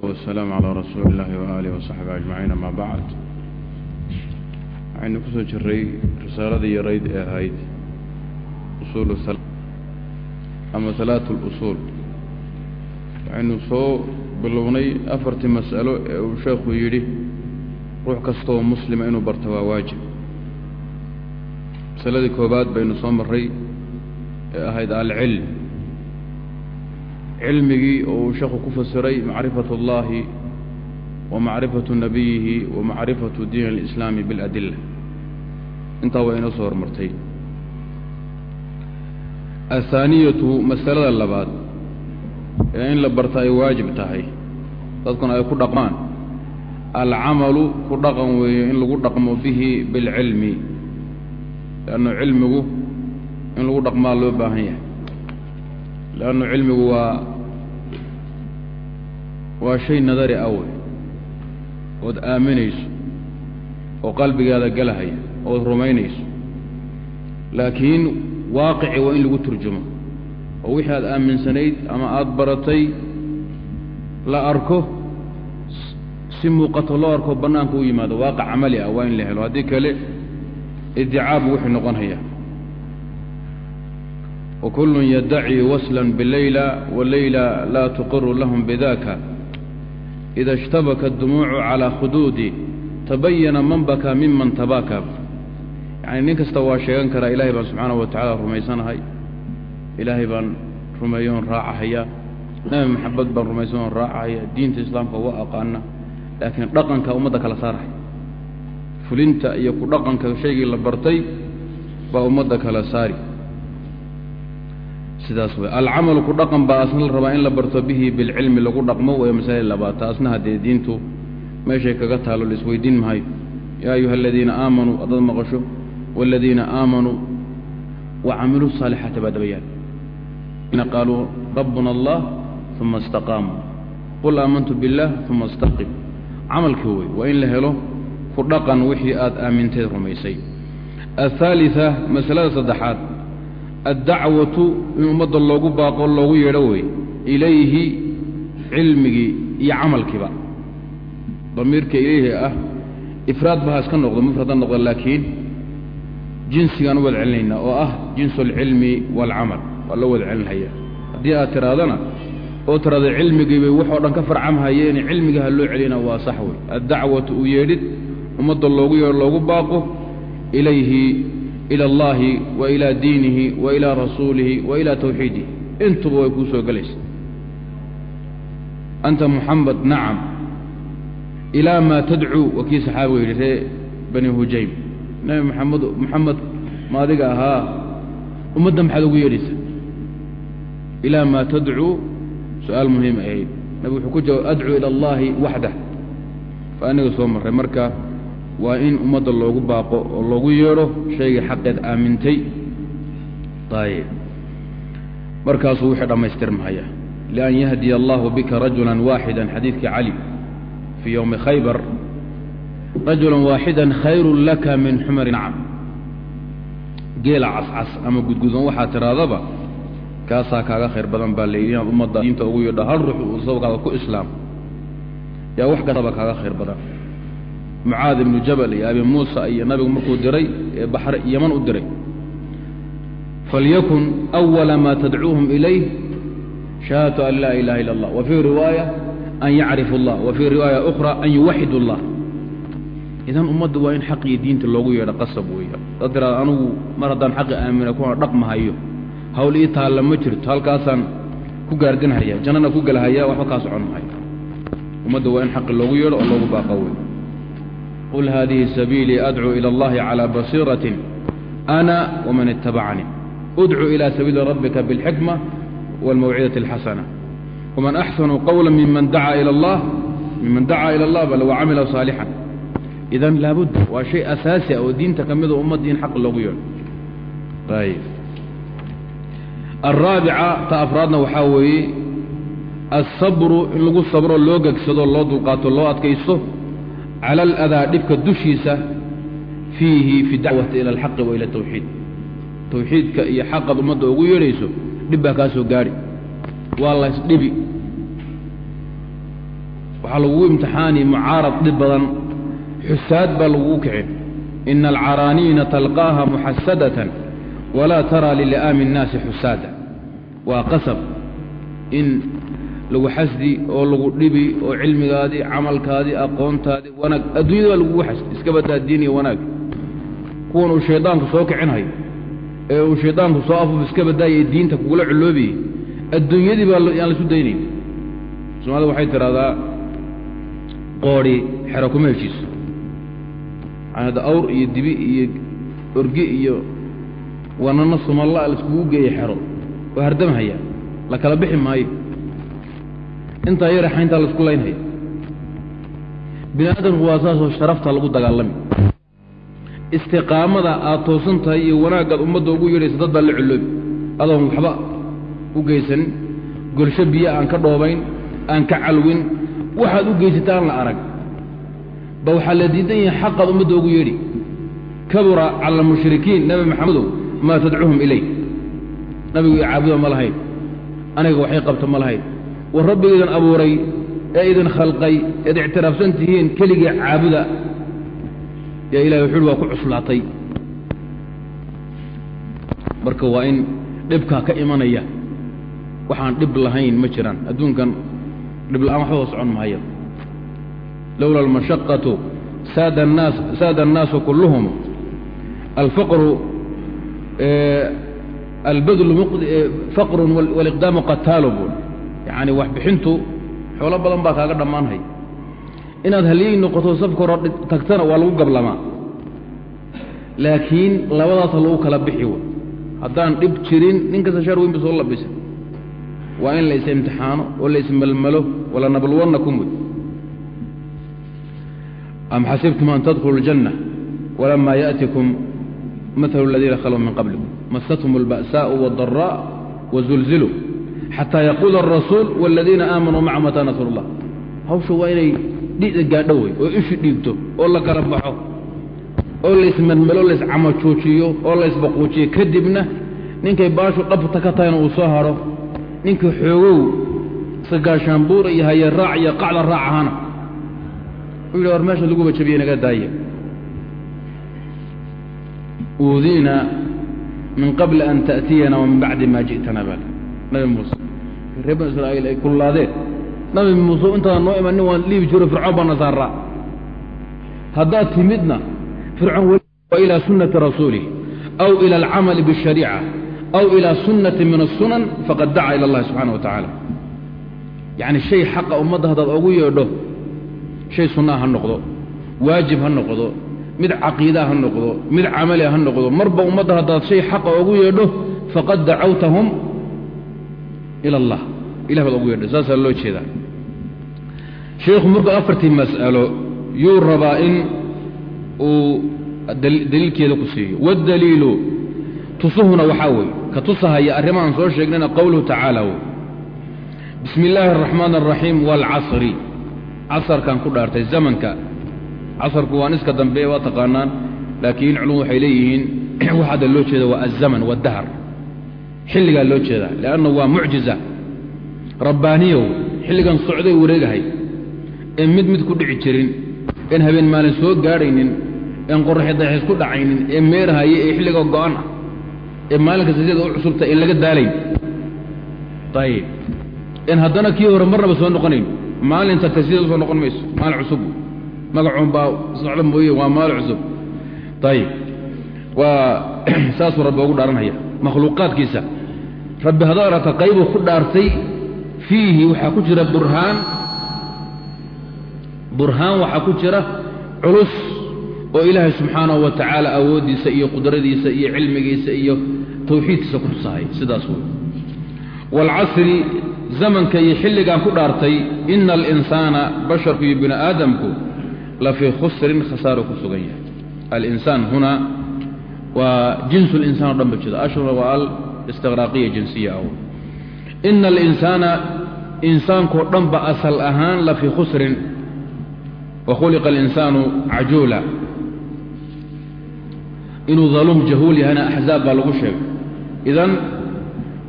wasalaamu calaa rasuuli illaahi waaalihi wasaxbi ajmaciin amaa bacd waxaynu ku soo jiray risaaladii yarayd ee ahayd usuul ama halaatu lusuul waxaynu soo bilownay afartii mas'alo ee uu sheekhu yidhi ruux kastaoo muslima inuu barto waa waajib masaladii koobaad baynu soo marray ee ahayd alcilm cilmigii oo uu sheekhu ku fasiray macrifatu اllahi wa macrifatu nabiyihi wa macrifatu diin اlislaami biاladila intaa waa inoo soo hormartay athaaniyatu masalada labaad ee in la barta ay waajib tahay dadkuna ay ku dhaqmaan alcamalu ku dhaqan weeye in lagu dhaqmo bihi biاlcilmi leannu cilmigu in lagu dhaqmaa loo baahan yahay leannu cilmigu waa waa shay nadari ah wey ood aaminayso oo qalbigaada galahaya ood rumaynayso. Laakiin waaqici waa in lagu turjumo. Oo wixii aad aaminsanayd ama aada baratay la arko si muuqato loo arko bannaanka u yimaado waaqec camali ah waa in la helo. Haddii kale iddicaabu wuxuu noqonaya wakullun yaddaci waslan bileyla walayla laa tuqiru lahum bidaka ida ishtabaka dumuucu calaa khuduudi tabayana man bakaa miman tabaka yacnii nin kasta waa sheegan karaa ilaahay baan subxaanahu wa tacaala rumaysanahay ilaahay baan rumeeyoon raacahayaa nabi maxabad baan rumaysayoon raacahayaa diinta islaamka waa aqaana laakiin dhaqanka ummadda kala saaraya fulinta iyo ku dhaqanka shaygii la bartay baa ummadda kala saari sidaas wey alcamalu dhaqan baa asna la rabaa in la barto bihi bilcilmi lagu dhaqmo wayo masale labaata. Asna haddee diintu meeshay kaga taalo la mahayo yaa ayuha aladiina aamanuu haddaad maqasho waaladiina aamanuu wacamiluu saalixaata baa dabayaan ina qaaluu rabbuna allah uma istaqaamuu qul aamantu biاllaah uma istaqim. Camalkii wey waa in la helo ku dhaqan wixii aad aaminteed rumaysay. Ahaaliثa masalada saddexaad addacwatu in ummadda loogu baaqo loogu yeedho wey ilayhi cilmigii iyo camalkiiba. Damiirka ilayhi ah ifraad ba ha iska noqdo mufrad ha noqdo laakiin jinsigaan u wada celinaynaa oo ah jinsu alcilmi waalcamal waa loo wada celinhaya haddii aad tirahdana oo tiraado cilmigiibay waxoo dhan ka farcamhayeen cilmiga ha loo celina waa sax wey addacwatu u yeedhid ummadda loogu yeedho loogu baaqo ilayhi ilى اllahi wa ilى diinihi wa ilى rasuulihi wa ilى tawxiidihi intuba way kuu soo gelaysa anta muxamed nacam ilaa maa tadcuu waa kii saxaabiga yidhi ree bani hujaym nebi maxamed moxamed ma adiga ahaa ummadda maxaad ugu yeedhaysa ilaa maa tadcuu su-aal muhiim ahayd nabi wuxuu ku jawaab adcuu ilى اllahi waxdah fa aniga soo marray marka waa in ummadda loogu baaqo oo loogu yeedho shaygii xaqeed aamintay. Ayb markaasuu wixii dhammaystirmahaya lian yahdiya allahu bika rajula waaxida xadiidkii cali fii yowmi khaybar. Rajula waaxida khayru laka min xumari nacam geela cascas ama gudgudan waxaa tiraadaba kaasaa kaaga khayr badan baa layidhi inaad ummadda diinta ugu yeedho hal ruux uu sababkaada ku islaam. Yaa wax kastaba kaaga khayr badan mucaad ibnu jabal iyo abi muusa iyo nabigu markuu diray ee baxr yaman u diray falyakun أwala ma tadcuuhum ilayh shahaadatu an laa ilaha illa اllah wa fii riwaaya an yacrifu اllah wa fii riwaaya ukhra an yuwaxidu اllah idan ummadda waa in xaqii diinta loogu yeedho qasab weeya dad tiraada anugu mar haddaan xaqi aamina kuna dhaqmahayo hawl ii taalla ma jirto halkaasaan ku gaardinhaya jannana ku gelahaya waxba kaa socon mahayo ummadda waa in xaqi loogu yeedho oo loogu baaqo wey qul hadihi sabiilii adcuu ilى اllahi calى basiiraة ana wman itabacanii udcuu ilى sabiili rabbika bاlxikma wاlmawcidaة اlxasana wman axsanu qowla miman dacaa ilى اllah miman dacaa ilى اllah bal wacamila صaalixan idan laabudda waa shay asaasi ah oo diinta ka midoo ummadda in xaq loogu yeedho ayb alraabica ta afraadna waxaa weeye alsabru in lagu sabro loo gegsado loo dulqaato loo adkaysto cala aladaa dhibka dushiisa fiihi fi dacwati ila alxaqi wa ila tawxiid. Tawxiidka iyo xaqad ummadda ugu yeedhayso dhib baa kaa soo gaadhi waa laysdhibi waxaa lagugu imtixaani mucaarad dhib badan xusaad baa lagugu kicin. Ina alcaraaniina talqaaha muxasadatan walaa taraa lili'aami الnaasi xusaada. Waa qasab in lagu xasdi oo lagu dhibi oo cilmigaadii camalkaadii aqoontaadii wanaag. Adduunyada baa lagugu xasdi iska badaa diin iyo wanaag. Kuwan uu shaydaanku soo kicinhayo ee uu shaydaanku soo afuf iska badaayay diinta kugula culoobayey adduunyadii baa yaan laisu daynayn soomaalida waxay tidhahdaa qoodhi xero kuma heshiiso hadda awr iyo dibi iyo orgi iyo wanana sumalla laiskugu geeyey xero waa hardamhaya la kala bixi maayo intaa yare xayntaa la isku laynhaya bini aadamku waa saasoo sharafta lagu dagaalami. Istiqaamada aad toosan tahay iyo wanaaggaad ummadda ugu yeedhaysa dad baa la coloobi adoon waxba u geysanin golsho biyo aan ka dhoobayn aan ka calwin waxaad u geysata aan la arag. Ba waxaa la diidan yahay xaqaad ummadda ugu yeedhi. Kabura cala almushrikiin nebi maxamedow maa tadcuuhum ilay nabigu i caabuda ma lahayn. Aniga waxay qabta ma lahayn war rabbiga idin abuuray ee idin khalqay eed ictiraafsan tihiin keligii caabuda. Yaa ilahay wuxuuhi waa ku cuslaatay marka waa in dhibkaa ka imanaya. Waxaan dhib lahayn ma jiraan. Adduunkan dhib la'aan waxba socon maayo. Lowla almashaqatu saada annaasu kulluhum. Alfaqru albadlu faqrun waliqdaamu qataalu bun yacani wax bixintu xoolo badan baa kaaga dhammaanhay inaad halyey noqoto safka hore tagtana waa lagu gablamaa laakiin labadaasa lagu kala bixi w haddaan dhib jirin nin kasta shaar weyn ba soo labisa waa in la is-imtixaano oo la ismalmalo wala nabluwannakum wey am xasibtum an tadkhulu اljanna walamaa yaأtikum mahalu اladiina khaluu min qablikum masathum اlba'saaءu wاdaraaء wazulziluu xataa yaquula arasuul waaladiina aamanuu maca mataa nasr ullah hawsha waa inay dhida gaadho wey oo ishu dhiibto oo la kala baxo oo laismelmelo laiscamajuujiyo oo laisbaquujiyo kadibna ninkay baashu dhabta ka tahayna uu soo haro ninkii xoogow sagaashaanbuura iyo haye raac iyo qacda raacahana u yidhi war meesha laguba jabiye naga daaya uudiina min qabli an ta'tiyana wa min bacdi ma ji'tana bal nabi muuse reer banu israa'iil ay kullaadeen nabi muuse intaada noo imanin waan dhiibi jiro fircoon baa nasaaraa haddaad timidna fircoon wa ilaa sunnati rasuulih aw ila alcamali biاshariica aw ilaa sunnati min الsunan faqad daca ila اllahi subxana wa tacaala yacni shay xaqa ummadda haddaad ogu yeedho shay sunnaa ha noqdo waajib ha noqdo mid caqiidaa ha noqdo mid camali ha noqdo marba ummadda haddaad shay xaqa ogu yeedho faqad dacawtahum ila allah ilah baad ogu yeedho saasaa loo jeedaa sheikhu markuu afartii mas'alo yuu rabaa in uu daliilkeeda ku siiyo waddaliilu tusuhuna waxaa weeye ka tusahaya arrimahaan soo sheegnayna qowluhu tacaala wey bismi illaahi araxmaan araxiim waalcasri casarkan ku dhaartay zamanka casarku waan iska dambe waa taqaanaan laakiin culum waxay leeyihiin waxaada loo jeeda waa alzaman waddahar xilligaa loo jeedaa leanna waa mucjiza. Rabbaaniyow xilligan socday wareegahay een mid mid ku dhici jirin een habeen maalin soo gaadhaynin een qorraxi dayaxis ku dhacaynin ee meerahaye ee xilliga go'an ah ee maalinka sideeda u cusubta een laga daalayn. Ayib een haddana kii hore marnaba soo noqonayn maalin tagtay sideeda u soo noqon mayso maalin cusub. Magacuun baa socda mooye waa maalin cusub. Ayib waa saasuu rabbi ugu dhaaranhaya makhluuqaadkiisa. Rabbi haddaad aragta qaybuu ku dhaartay fiihi waxaa ku jira burhaan. Burhaan waxaa ku jira culus oo ilaahay subxaanahu wa tacaala awooddiisa iyo qudradiisa iyo cilmigiisa iyo tawxiidkiisa ku tusahay. Sidaas wey waalcasri zamanka iyo xilligaan ku dhaartay ina alinsaana basharku iyo bini aadamku la fii khusrin khasaaro ku sugan yahay. Alinsaan huna waa jinsu linsaan o dhan ba jeeda ashhura waa al istiqraaqiya jinsiya ah ina alinsaana insaankoo dhan ba asal ahaan la fii khusrin wa khuliqa alinsaanu cajuula. Inuu daluum jahuul yahayna axzaab baa lagu sheegay. Idan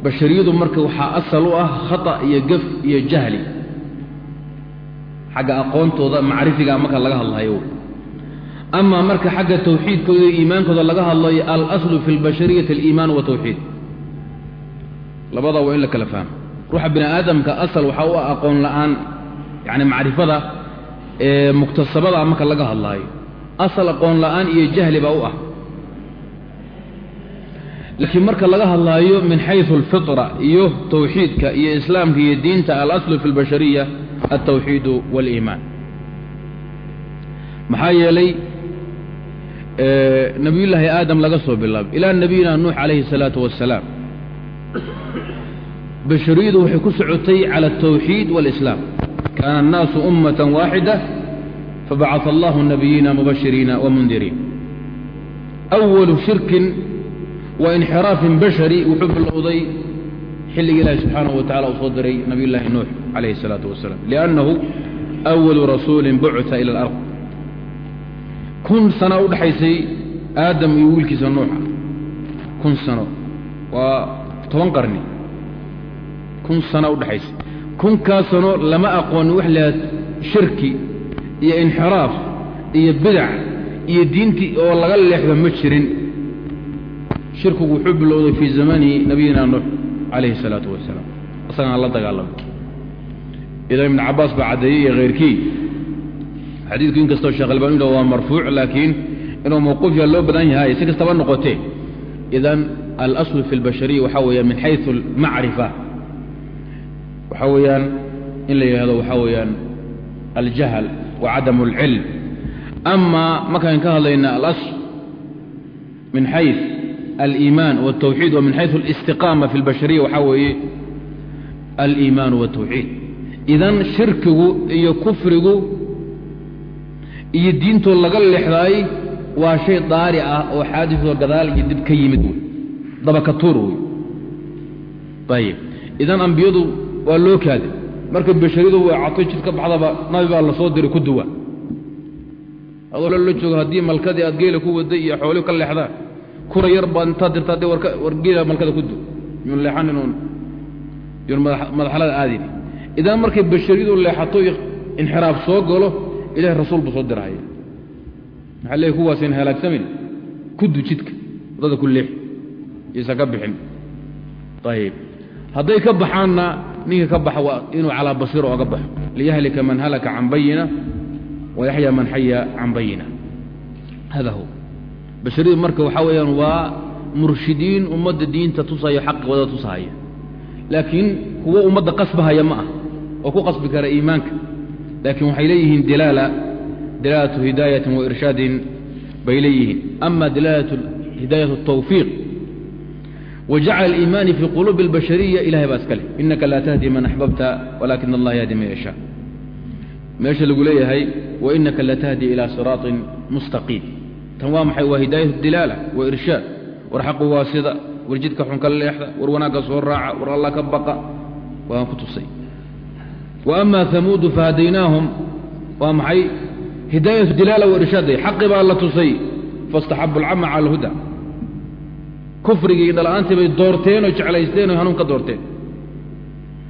bashariyadu marka waxaa asal u ah khata iyo gef iyo jahli. Xagga aqoontooda macrifiga marka laga hadlayo amaa marka xagga tawxiidkooda iimaankooda laga hadlayo alaslu fi lbashariyati aliimaan wa tawxiid. Waa in la kala fahmo. Ruuxa bini aadamka asal waxaa u aqoon la'aan yacni macrifada ee muktasabada marka laga hadlaayo asal aqoon la'aan iyo jahli baa u ah. Laakiin marka laga hadlaayo min xaysu alfitra iyo tawxiidka iyo islaamka iyo diinta alaslu fi lbashariya altawxiidu waaliimaan maxaa yeelay nebiyullaahi aadam laga soo bilaabay. Ilaa nebiyina nuux calayhi salaatu wasalaam bashariyadu waxay ku socotay cala altawxiid waalislaam kaana annaasu ummatan waaxida fabacaa allahu nabiyiina mubashiriina wamundiriin awalu shirkin wa inxiraafin bashari wuxuu bilowday xilliga ilaahi subxaanahu wa uu soo diray nabiyullaahi nuux calayhi salaatu wasalaam liannahu awalu rasuulin bucta ila alard kun sano u dhexaysay aadam iyo wiilkiisa nuuxa kun sano. Waa toban qarni. Kun sano u dhexaysay kunkaa sano lama aqoonin wax lahaad shirki iyo inxiraaf iyo bidac iyo diintii oo laga leexdo ma jirin. Shirkigu wuxuu bilowday fii zamani nabiyina nuux calayhi الsalaatu wasalaam. Isagaan la dagaalamay idan cabaas baa caddeeyey iyo khayrkii xadiidku in kastoo sheekh albani u waa marfuuc laakiin inuu mawquufya loo badan yahay si kastaba noqotee idan alaslu fi اlbashariya waxaa weeyaan min xayثu اlmacrifa waxaa weeyaan in la yidhahdo waxaa weeyaan aljahl wa cadam اlcilm ama markaan ka hadlayna alasl min xayث aliimaan wاltawxiid wa min xayثu اlistiqaama fi اlbashariya waxaa weeye aliimaan wاltawxiid idan shirkigu iyo kufrigu iyo diintoo laga leexdaay waa shay daari ah oo xaadisoo gadaal iyo dib ka yimid wey. Dabaka tuur wey. Ayib idan ambiyadu waa loo kaade marka bashariyadu way catoy jid ka baxdaba nabi baa la soo diray ku duwa adoo la joogo haddii malkadii aad geela ku waday iyo xoolii ka leexdaan kura yar baad intaad dirta haddii war geela malkada ku du yun leexanin oon yun madaxlada aadin. Idan markay bashariyadu leexato inxiraaf soo galo ilahay rasuul buu soo dirahaya maxaa leey kuwaasayna halaagsamin kudu jidka waddada ku leex yaysan ka bixin. Ayib hadday ka baxaanna ninka ka baxa waa inuu calaa basiira ooga baxo. Liyahlika man halaka can bayina wayaxya man xaya can bayina hada hu bashariyadu marka waxaa weeyaan waa murshidiin ummadda diinta tusaya xaqi wada tusahaya laakiin kuwo ummadda qasbahaya ma ah oo ku qasbi kara iimaanka laakiin waxay leeyihiin dilaala dilaalatu hidaayati wairshaadin bay leeyihiin ama dilaalatu hidaayatu tawfiiq wajacala aliimaani fii quluubi اlbashariya ilahay baa iska leh inaka laa tahdi man axbabta walaakina allaha yahdi man yashaa meesha lagu leeyahay wainaka latahdi ilaa siraaطin mustaqiim tan waa maxay waa hidaayatu dilaala wa irshaad war xaqu waa sida war jidka xun ka leexda war wanaagga soo raaca war allah ka baqa waan ku tusay wa ama amuudu fahadaynaahum waa maxay? Hidaayatu dilaala wairshaaday xaqi baa la tusay. Fastaxabu alcama cala alhuda. Kufrigii dhala'aantii bay doorteen oo jeclaysteen oo hanuun ka doorteen.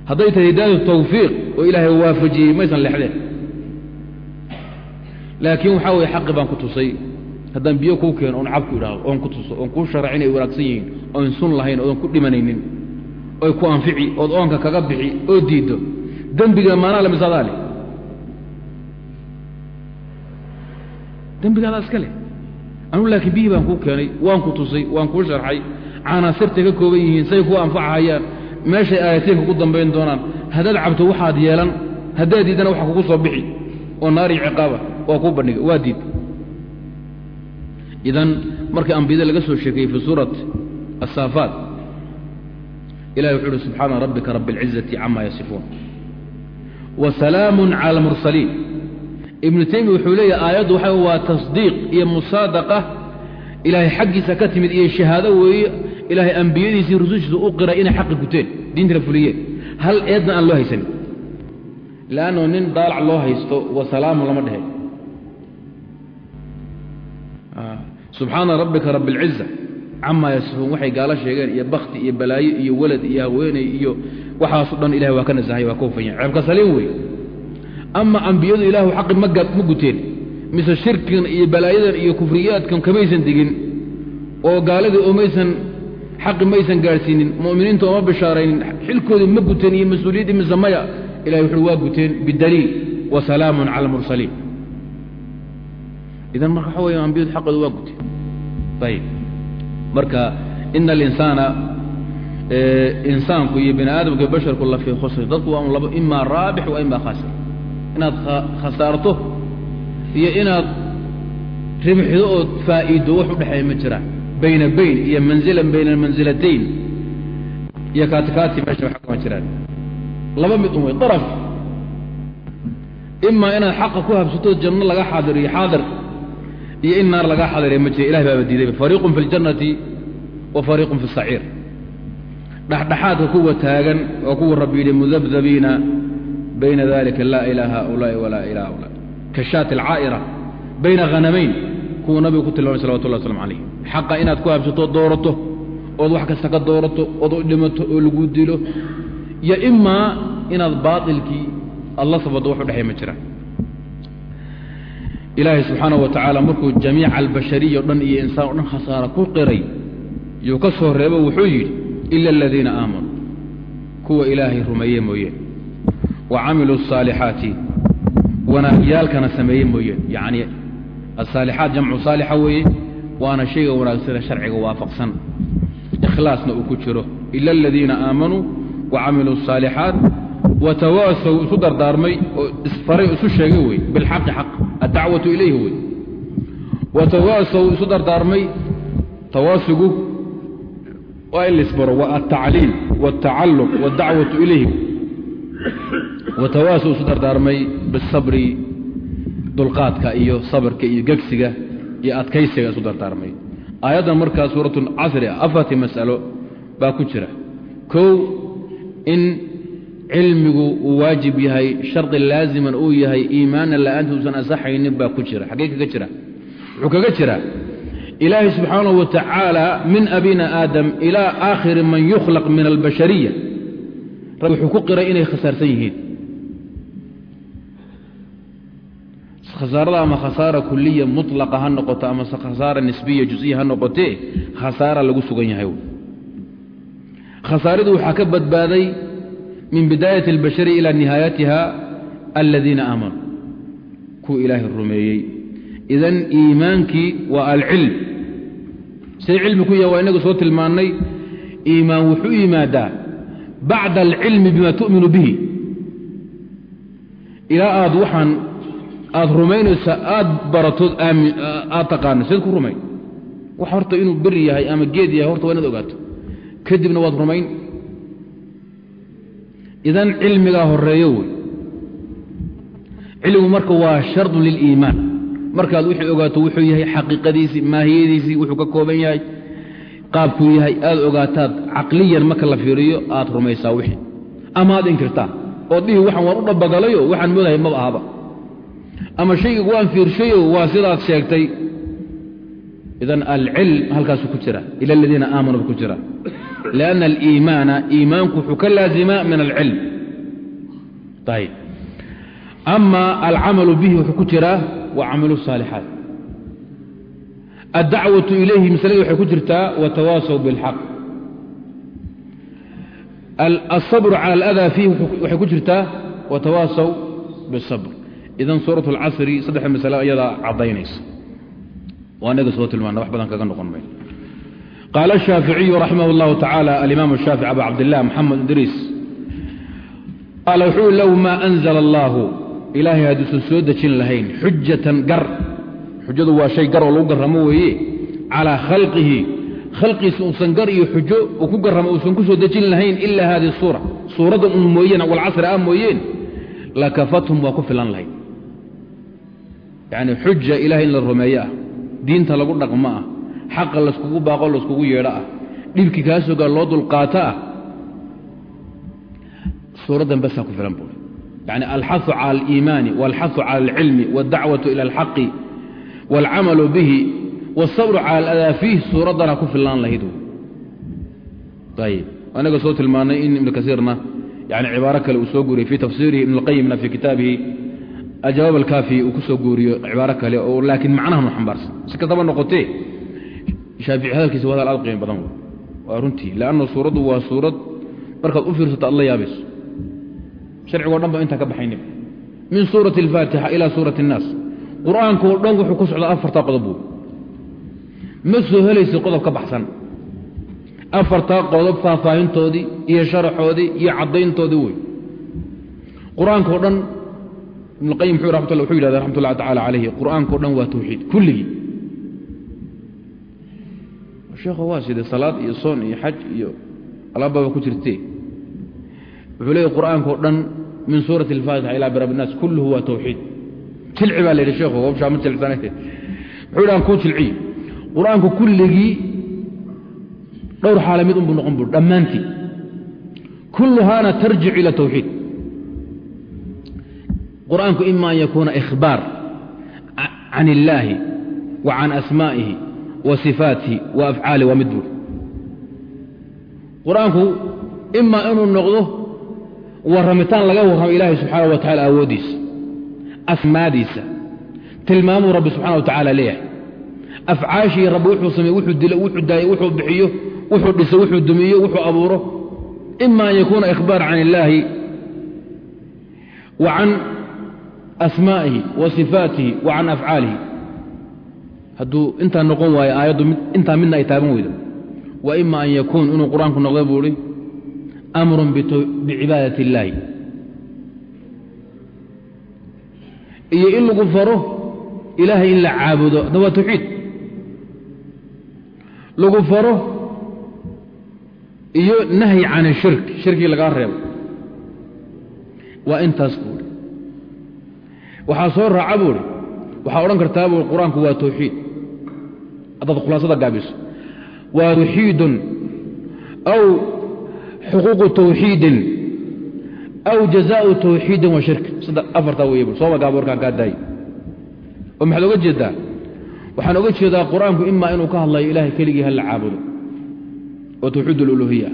Hadday tahay hidaayatu tawfiiq oo ilaahay waafajiyey maysan lexdeen laakiin waxaa weye xaqi baan ku tusay. Haddaan biyo kuu keeno oon cabku idhaahdo oon ku tuso oon kuu sharac inay wanaagsan yihiin dembiga maanaa le mise adaa leh dembigaadaa iska leh. Anugu laakiin biyii baan kuu keenay waan ku tusay waan kuu sharxay. Canaasirtay ka kooban yihiin say kuu anfacahayaan meeshay aayatiinka ku dambayn doonaan. Haddaad cabto waxaad yeelan haddaad diidana waxa kugu soo bixi. Oo naari ciqaaba waa kuu bandhiga waa diid. Idan markii ambiyada laga soo sheekeeyey fii suurat asaafaat ilahi wuxuu uhi subxaana rabbika rabi اlcizati cama yasifuun wasalaamun cala almursaliin. Ibnu teymiya wuxuu leeyahay aayaddu waxa waa tasdiiq iyo musaadaqa. Ilaahay xaggiisa ka timid iyo shahaado weeye ilaahay ambiyadiisii rusushiisa u qiray inay xaqi guteen diintana fuliyeen hal eedna aan loo haysanin? Leannao nin daalac loo haysto wasalaamu lama dhehe ah, subxaana rabbika rabbi alciza camaa yasifuun waxay gaalo sheegeen iyo bakti iyo balaayo iyo walad iyo haweeney iyo waxaaso dhan ilahay waa ka nasahay waa ka hufanya ceebka saliim wey ama ambiyadu ilaahu xaqi ma guteen. Mise shirkigan iyo balaayadan iyo kufriyaadkan kamaysan digin oo gaaladii oomaysan xaqi maysan gaadhsiinin mu'miniinta ooma bishaaraynin xilkoodii ma guteen iyo mas'uuliyaddii mise maya ilahay wuxuu waa guteen bidaliil wa salaamun cala almursaliin. Idan marka waxa weya ambiyadu xaqooda waa guteen. Ayib marka ina alinsaana insaanku iyo bini aadamka basharku la fii khusri dadku waa un laba imaa raabix wa imaa khaasir. Inaad khasaarto iyo inaad ribxido ood faa'iido wax u dhexeeya ma jiraan. Bayna bayn iyo manzilan bayna almansilatayn iyo kaatikaati meesha waxa kama jiraan. Laba mid un wey daraf imaa inaad xaqa ku habsato janno laga xaadiriyo xaadir iyo in naar laga xaadiriya ma jira ilahi baaba diiday fariiqun fi اljannati wa fariiqun fi الsaciir dhexdhexaadka kuwa taagan oo kuwa rabbi yidhi mudabdabiina bayna dalika laa ilaa haulaai walaa ilaa haulaa kashaati alcaa'ira bayna hanamayn kuwa nabigu ku tilmaamay salawatullah waslamu calayh xaqa inaad ku habsato doorato ood wax kasta ka doorato ood u dhimato oo lagu dilo iyo imaa inaad baailkii alla sabado wax u dhexeey ma jiraan ilaahay subxaana wa tacaala markuu jamiica albashariya o dhan iyo insaan o dhan khasaara ku qiray yuu ka soo reebo wuxuu yidhi ila aladiina aamanuu kuwa ilaahay rumeeye mooye. Wa camiluu asaalixaati wanaagyaalkana sameeye mooye. Yacnii asaalixaat jamcu saalixa weeye waana shayga wanaagsane sharciga waafaqsan. Ikhlaasna uu ku jiro. Ila aladiina aamanuu wa camiluu asaalixaat watawaasaw isu dardaarmay oo isfaray isu sheegay wey bilxaqi xaq addacwatu ilayhi wey watawaasaw isu dardaarmay tawaasigu waa in laisbaro waa altacliim wاltacalum wاdacwatu ilayhi watawaasaw isu dardaarmay bisabri dulqaadka iyo sabirka iyo gegsiga iyo adkaysiga isu dardaarmay aayaddan markaa suuratu casri ah afartii mas'alo baa ku jira kow in cilmigu uu waajib yahay shardi laaziman uu yahay iimaanna la'aanta uusan asaxaynin baa ku jira xaggee kaga jira? Wuxuu kaga jira ilaahay subxaanahu wa tacaala min abina aadam ilaa aakhiri man yukhlaq min albashariya. Rabbi wuxuu ku qiray inay khasaarsan yihiin. Khasaarada ama khasaara kuliya mutlaqa ha noqoto ama khasaara nisbiya jusiya ha noqotee khasaara lagu sugan yahay. Khasaaradu waxaa ka badbaaday min bidaayati اlbashari ila nihaayatiha aladiina aamanuu kuwa ilaahay rumeeyey idan iimaankii waa alcilm siday cilmi ku yahay waa inagu soo tilmaannay iimaan wuxuu yimaadaa bacda alcilmi bima tu'minu bihi ilaa aad waxaan aad rumaynaysa aad baratood aad taqaano seed ku rumayn wax horta inuu beri yahay ama geed yahay horta waa inaad ogaato kadibna waad rumayn idan cilmigaa horeeyo wey. Cilmigu marka waa shardun liliimaan markaad wixii ogaato wuxuu yahay xaqiiqadiisii maahiyadiisii wuxuu ka kooban yahay qaabkuu yahay. Aad ogaataad caqliyan marka la fiiriyo aad rumaysaa wixii. Ama aad inkirtaa. Ood dhihi waxaan waan u dhabagalayo waxaan moodahay maba ahaba. Ama shayga waan fiirshayo waa sidaad sheegtay. Idan alcilm halkaasuu ku jira. Ila aladiina aamanuu ku jira lianna aliimaana iimaanku wuxuu ka laazimaa min alcilm ayb ama alcamalu bihi wuxuu ku jiraa wa camilu الصaalixaat addacwaةu ilayhi maslada waxay ku jirtaa watawaasaw biاlxaq alصabru cala aladaa fiihi waxay ku jirtaa watawaasaw biالصabr idan suuraة اlcasri saddexda masale ayadaa caddaynaysa waa naga soo tilmaana wax badan kaga noqon may qaala الshaaficiyu raximah اllahu tacaala alimaam الshaafici abu cabdilah moxamed idriis qaala wuxuu low maa anzla اllahu ilaahay hadduusan soo dejin lahayn xujatan gar xujadu waa shay gar oo lagu garramo weeye calaa khalqihi khalqiisa uusan gar iyo xujo uu ku garramo uusan ku soo dejin lahayn ilaa hadihi suura suuraddan un mooyeen walcasri ah mooyeen lakafathum waa ku filan lahayd yacni xuja ilahay in la rumeeyo ah diinta lagu dhaqmo ah xaqa layskugu baaqo layskugu yeedho ah dhibkii kaa sogaa loo dulqaato ah suuraddan basaa ku filan buuri yani alxahu cala aliimaani walxahu cala alcilmi waاdacwatu ila alxaqi wاlcamalu bihi wاsabru cala aladaa fiih suuraddana ku fillaan lahayd ayib anaga soo tilmaanay in ibnu kasiirna yani cibaaro kale uu soo guriyey fii tafsiirihi ibn اlqayimna fii kitaabihi aljawaab alkaafi uu ku soo guuriyo cibaaro kale oo laakiin macnahan u xambaarsan si kastaba noqotee shaafici hadalkiisa waa aad qiimo badan waa runtii leanna suuraddu waa suurad markaad u fiirsato aad la yaabayso. Sharcigoo dhan ba intaan ka baxaynin. Min suurati alfaatixa ilaa suurati annaas. Qur'aankoo dhan wuxuu ku socdaa afartaa qodob buy ma soo helaysa qodob ka baxsan. Afartaa qodob faahfaahintoodii iyo sharaxoodii iyo caddayntoodii wey. Qur'aankao dhan ibnuqayim wuxuu raxmat wuxuu yidhahda raxmat ullahi tacala calayhi qur'aankao dhan waa tawxiid kulligii sheekho waa sidee salaad iyo soon iyo xaj iyo alaababa ku jirtee wuxuu leeyahy qur'aankao dhan min suurati alfaatixa ilaa birab innaas kulluhu waa tawxiid. Jilci baa la sheekhu hawshaa ma jilcsane wuxuu yidhi aan kuu jilciy qur'aanku kulligii dhowr xaala mid unbuu noqon bur dhammaantii. Kulluhaana tarjic ila tawxiid. Qur'aanku ima yakuuna ikhbaar can illaahi wa can asmaa'ihi wa sifaatihi wa afcaalihi waa mid buur qur'aanku imaa inuu noqdo warramitaan laga warramo ilaahay subxaana wa tacala awooddiisa asmaadiisa tilmaamuu rabbi subxana wa tacaala leeyahay. Afcaashii rabbi wuxuu sameeye wuxuu dilo wuxuu daayo wuxuu bixiyo wuxuu dhiso wuxuu dumiyo wuxuu abuuro. Ima an yakuuna ikhbaar can illaahi wa can asmaa'ihi wa sifaatihi wa can afcaalihi hadduu intaa noqon waayo aayaddu intaa midna ay taaban weydo wa ima an yakuun inuu qur'aanku noqdo buu ihi amrun bicibaadati illaahi iyo in lagu faro ilaahay in la caabudo adna waa tawxiid. Lagu faro iyo nahyi can ishirk shirkii lagaa reebo. Waa intaas buuhi waxaa soo raaca buuhi waxaa odhan kartaa buui qur'aanku waa tawxiid haddaad khulaasada gaabiso waa tawxiidun aw xuquuqu tawxiidin aw jazaau tawxiidin wa shirk. Sadde afartaa bui sooma gaabo warkaan kaa daayo. Oo maxaad oga jeedaa? Waxaan oga jeedaa qur'aanku imaa inuu ka hadlayo ilahay keligii hala caabudo. Oo tawxiid aluluhiya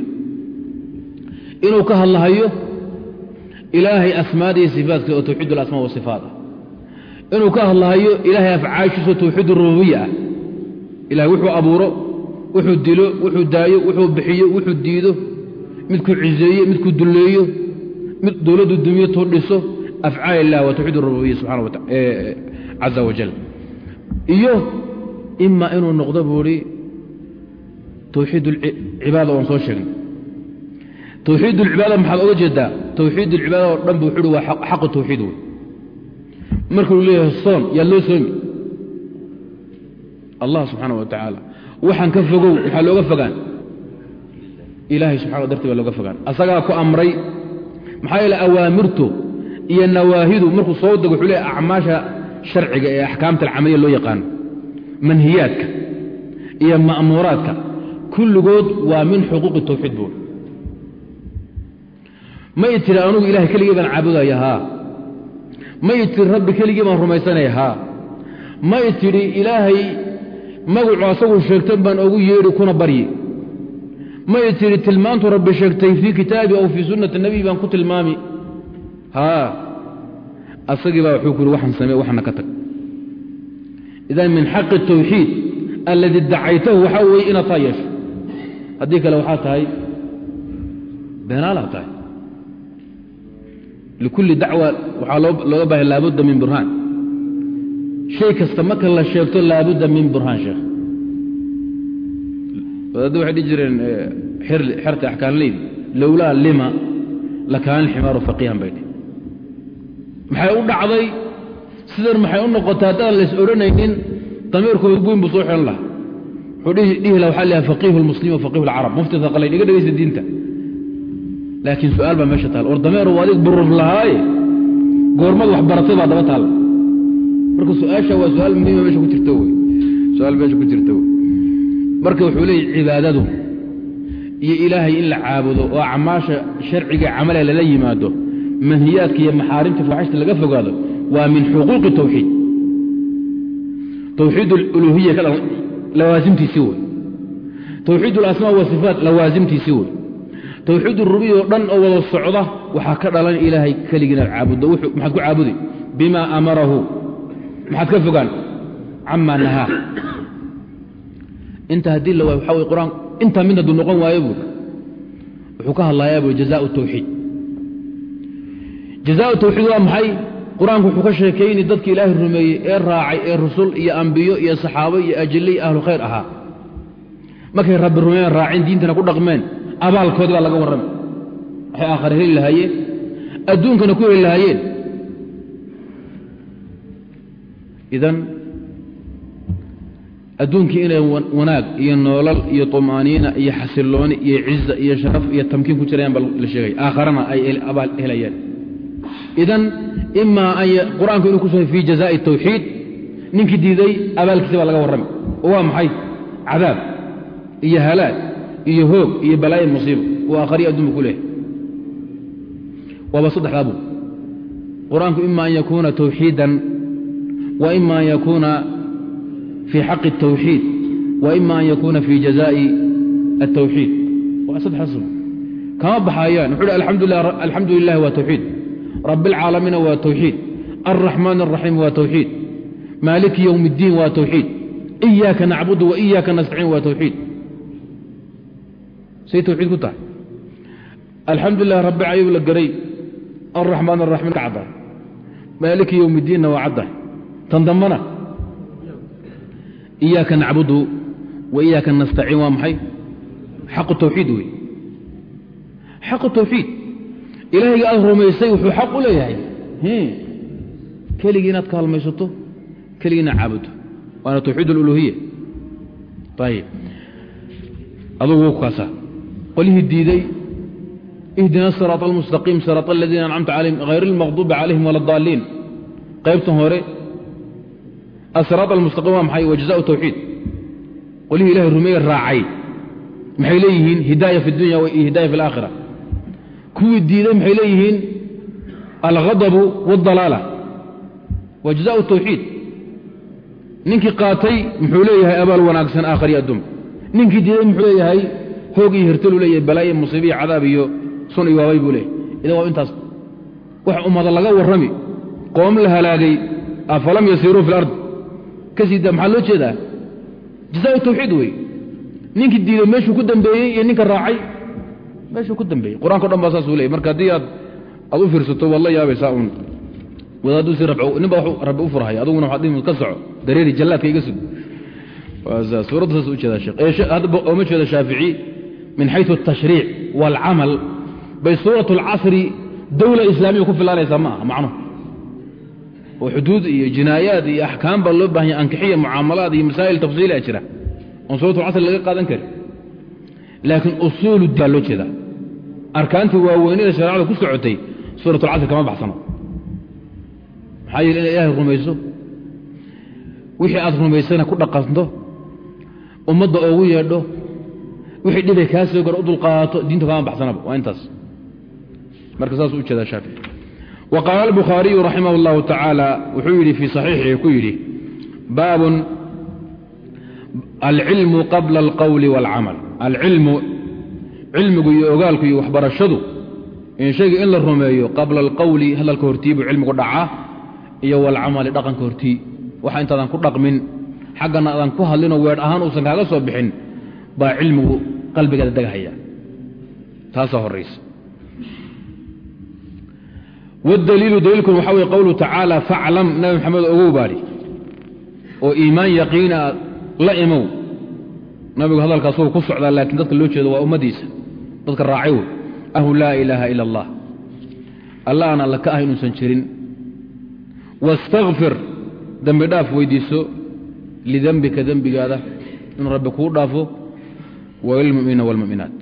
inuu ka hadlahayo ilaahay asmaada iyo sifaadka oo tawxiid alasmaa wasifaat inuu ka hadlahayo ilaahay afcaashiiso tawxiid arububiya ah ilahay wuxuu abuuro wuxuu dilo wuxuu daayo wuxuu bixiyo wuxuu diido. Midkuu cizeeyo midkuu dulleeyo mid dowladdu dumiyo tuu dhiso afcaal illah waa tawxiid arububiya subxana wa caza wajal iyo ima inuu noqdo buu hi tawxiid alcibaada oon soo sheegnay. Tawxiid alcibaada maxaad oga jeedaa tawxiid alcibaada oo dhan bu wuxu uhi waa xaqu tawxiid wey markuu leeyahay soon yaa loo soomi allah subxaana wa tacaala waxaan ka fogow maxaa looga fogaan. Ilaahay subxana darti baa looga fogaan. Asagaa ku amray maxaa yeele awaamirtu iyo nawaahidu markuu soo dego wuxuu leeyahy acmaasha sharciga ee axkaamta alcamaliya loo yaqaano manhiyaadka iyo ma'muuraadka. Kulligood waa min xuquuqi tawxiid buur may tiri anugu ilahay keligii baan caabudaya haa. May tiri rabbi keligii baan rumaysanaya haa. May tidhi ilaahay magacu asagu sheegtan baan ogu yeedhi kuna baryi. May tidhi tilmaantu rabbi sheegtay fii kitaabi aw fii sunnati nebiy baan ku tilmaami. Haa asagii baa wuxuu ku yidhi waxaan samey waxana ka tag. Idan min xaqi tawxiid alladii dacaytahu waxaa weeye inaad taa yeesho. Haddii kale waxaa tahay beenaalaa tahay. Likulli dacwa waxaa looga bahay laabudda min burhaan shay kasta marka la sheegto laabudda min burhaan sheekh. Wadaadda waxay dhihi jireen xerta axkaamleydi lowlaa lima lakaana alximaaru faqiihan bay dhi maxay u dhacday? Sidan maxay u noqotay? Haddaan lays odhanaynin damiirku buyn buu soo xelan lahaa. Wuxuu dhihi laha faqiihu lmuslim wa faqiihu mufti haqalayn iga dhegaysta diinta. Laakiin su'aal baa meesha taal. War dameeru waa adig burur lahaaye goormad wax baratay baa daba taalla marka su'aasha waa su'aal muhiima meesha ku jirta wey su'aal meesha ku jirta wey marka wuxuu leeyahy cibaadadu iyo ilaahay in la caabudo oo acmaasha sharciga camale lala yimaado manhiyaadka iyo maxaarimta faaxishta laga fogaado waa min xuquuqi tawxiid. Tawxiid aluluhiya lawaasimtiisii wey tawxiid alasmaa wasifaat lawaasimtiisii wey tawxiid urubiya oo dhan oo wada socda waxaa ka dhalan ilaahay keligiina caabuddo maxaad ku caabudi bima amarahu maxaad ka fogaan? Camaa nahaa. Inta haddii la waayo waxaa way qur'aan intaa mid hadduu noqon waayo buuri wuxuu ka hadlayaa buuri jazaau tawxiid. Jazaau tawxiid waa maxay? Qur'aanku wuxuu ka sheekayni dadki ilaahay rumeeyey ee raacay ee rusul iyo ambiyo iyo saxaabo iyo ajille iyo ahlu khayr ahaa. Markay rabbi rumeeyeen raaceen diintana ku dhaqmeen abaalkoodi baa laga warramay. Waxay aakhare heli lahaayeen adduunkana ku heli lahaayeen idan adduunkii inay wanaag iyo noolal iyo طumaaniina iyo xasilooni iyo ciza iyo sharaf iyo tamkiin ku jirayaan baa la sheegay aakharana ay abaal helayaan idan imaa an qur-aanku inuu ku soo fii jazaaءi الtawxiid ninkii diiday abaalkiisa baa laga warramay oo waa maxay cadaab iyo halaag iyo hoog iyo balaayo musiibo uu aakhariya adduunba ku leehay waaba saddexdaa buu qur-aanku ima an yakuuna tawxiidan wa ima an yakuuna fii xaqi الtawxiid wa ima an yakuuna fii jazaaءi الtawxiid waa saddexdaas kama baxayaan wuxu uhi alxamdu lilahi waa tawxiid rab اlcaalamiina waa tawxiid alraxmaan الraxiim waa tawxiid maaliki ywm اddiin waa tawxiid iyaaka nacbudu wa iyaaka nastaciin waa tawxiid say tawxiid ku tahay alxamdu lilah rabbi ayuu la garay alraxmaan araxiim ka caddahay maaliki ywm اddiinna waa caddahay tan dambana iyaaka nacbudu wa iyaaka nastaciin waa maxay xaqu tawxiid wey xaqu tawxiid ilaahayga aad rumaysay wuxuu xaq u leeyahay keligii inaad kaalmaysato keligii inaad caabudo waana tawxiid aluluhiya ayib adugu kaasa qolihii diiday ihdina siraaط almustaqiim siraaط aladiina ancamta calayhim hayr اlmaqduubi calayhim wala اdaaliin qaybtan hore asraa almustaqim waa maxay? Wajazaau tawxiid. Qolihii ilahay rumeeye raacay. Maxay leeyihiin? Hidaaya fi dunya iyo hidaaya fi alaakhira. Kuwii diiday maxay leeyihiin? Alghadabu waاdalaala wajazaau tawxiid. Ninkii qaatay muxuu leeyahay abaal wanaagsan aakhar iyo adduun. Ninkii diiday muxuu leeyahay hoog iyo hirtalu leeyahay balaayo musiiba iyo cadaab iyo sun iyo waabay buu leeyahay. Idan waa intaas. Wax ummada laga warrami qoom la halaagay afalam yasiiruu fi lard ka siida maxaa loo jeedaa? Jazaa wey ninkii diiday meeshuu ku dambeeyey iyo ninka raacay meeshuu ku dambeeyey. Qur'aanka dhan baa saasuu leeyay marka haddii aad aad u fiirsato waad la yaabaysaa uun. Wadaaduusi nin baa rabbi u furhaya aduguna waaad ka soco. Dareeri jallaadka iga sug. Suuraddu saas. U jeedaoma jeeda shaafici min xayu atashriic waalcamal bay suurat اlcasri dowla islaamiya ku filaanaysaa ma aha macnuhu oo xuduud iyo jinaayaad iyo axkaam baa loo baahanya ankixiya mucaamalaad iyo masaa'il tafsiila jira. Oon suuratul casri laga qaadan kari. Laakiin usuulu baa loo jeedaa. Arkaantii waaweynada shareecada ku socotay suuratul casri kama baxsano. Maxaa yeele inaad ilaahay rumayso? Wixii aad rumaysana ku dhaqanto ummadda oogu yeedho wixii dhibay kaa soo gara u dulqaato diinta kama baxsanaba. Waa intaas. Marka saasuu u jeedaa shaafici wqaala albuhaariyu raximah اllahu tacaala wuxuu yidhi fii saxiixii ku yidhi baabun alcilmu qabla alqowli wاlcamal alcilmu cilmigu iyo ogaalku iyo waxbarashadu in shayga in la rumeeyo qabla alqowli hadalka hortii buu cilmigu dhacaa iyo waalcamali dhaqanka hortii waxa intaadan ku dhaqmin xaggana aadan ku hadlinoo weedh ahaan uusan kaaga soo bixin baa cilmigu qalbigaada degahaya. Taasaa horaysa wdaliilu daliilkun waxa wey qowluu tacaala faclam nabi maxamed ogow baadhi oo iimaan yaqiina la imow nabigu hadalkaas wuu ku socdaa laakiin dadka loo jeedo waa ummaddiisa dadka raacay wey ahu laa ilaaha ila allah alla aan alla ka ah inuusan jirin wastakfir dembi dhaaf weydiiso lidembika dembigaada inuu rabbi kuu dhaafo walilmuminiina wاlmuminaat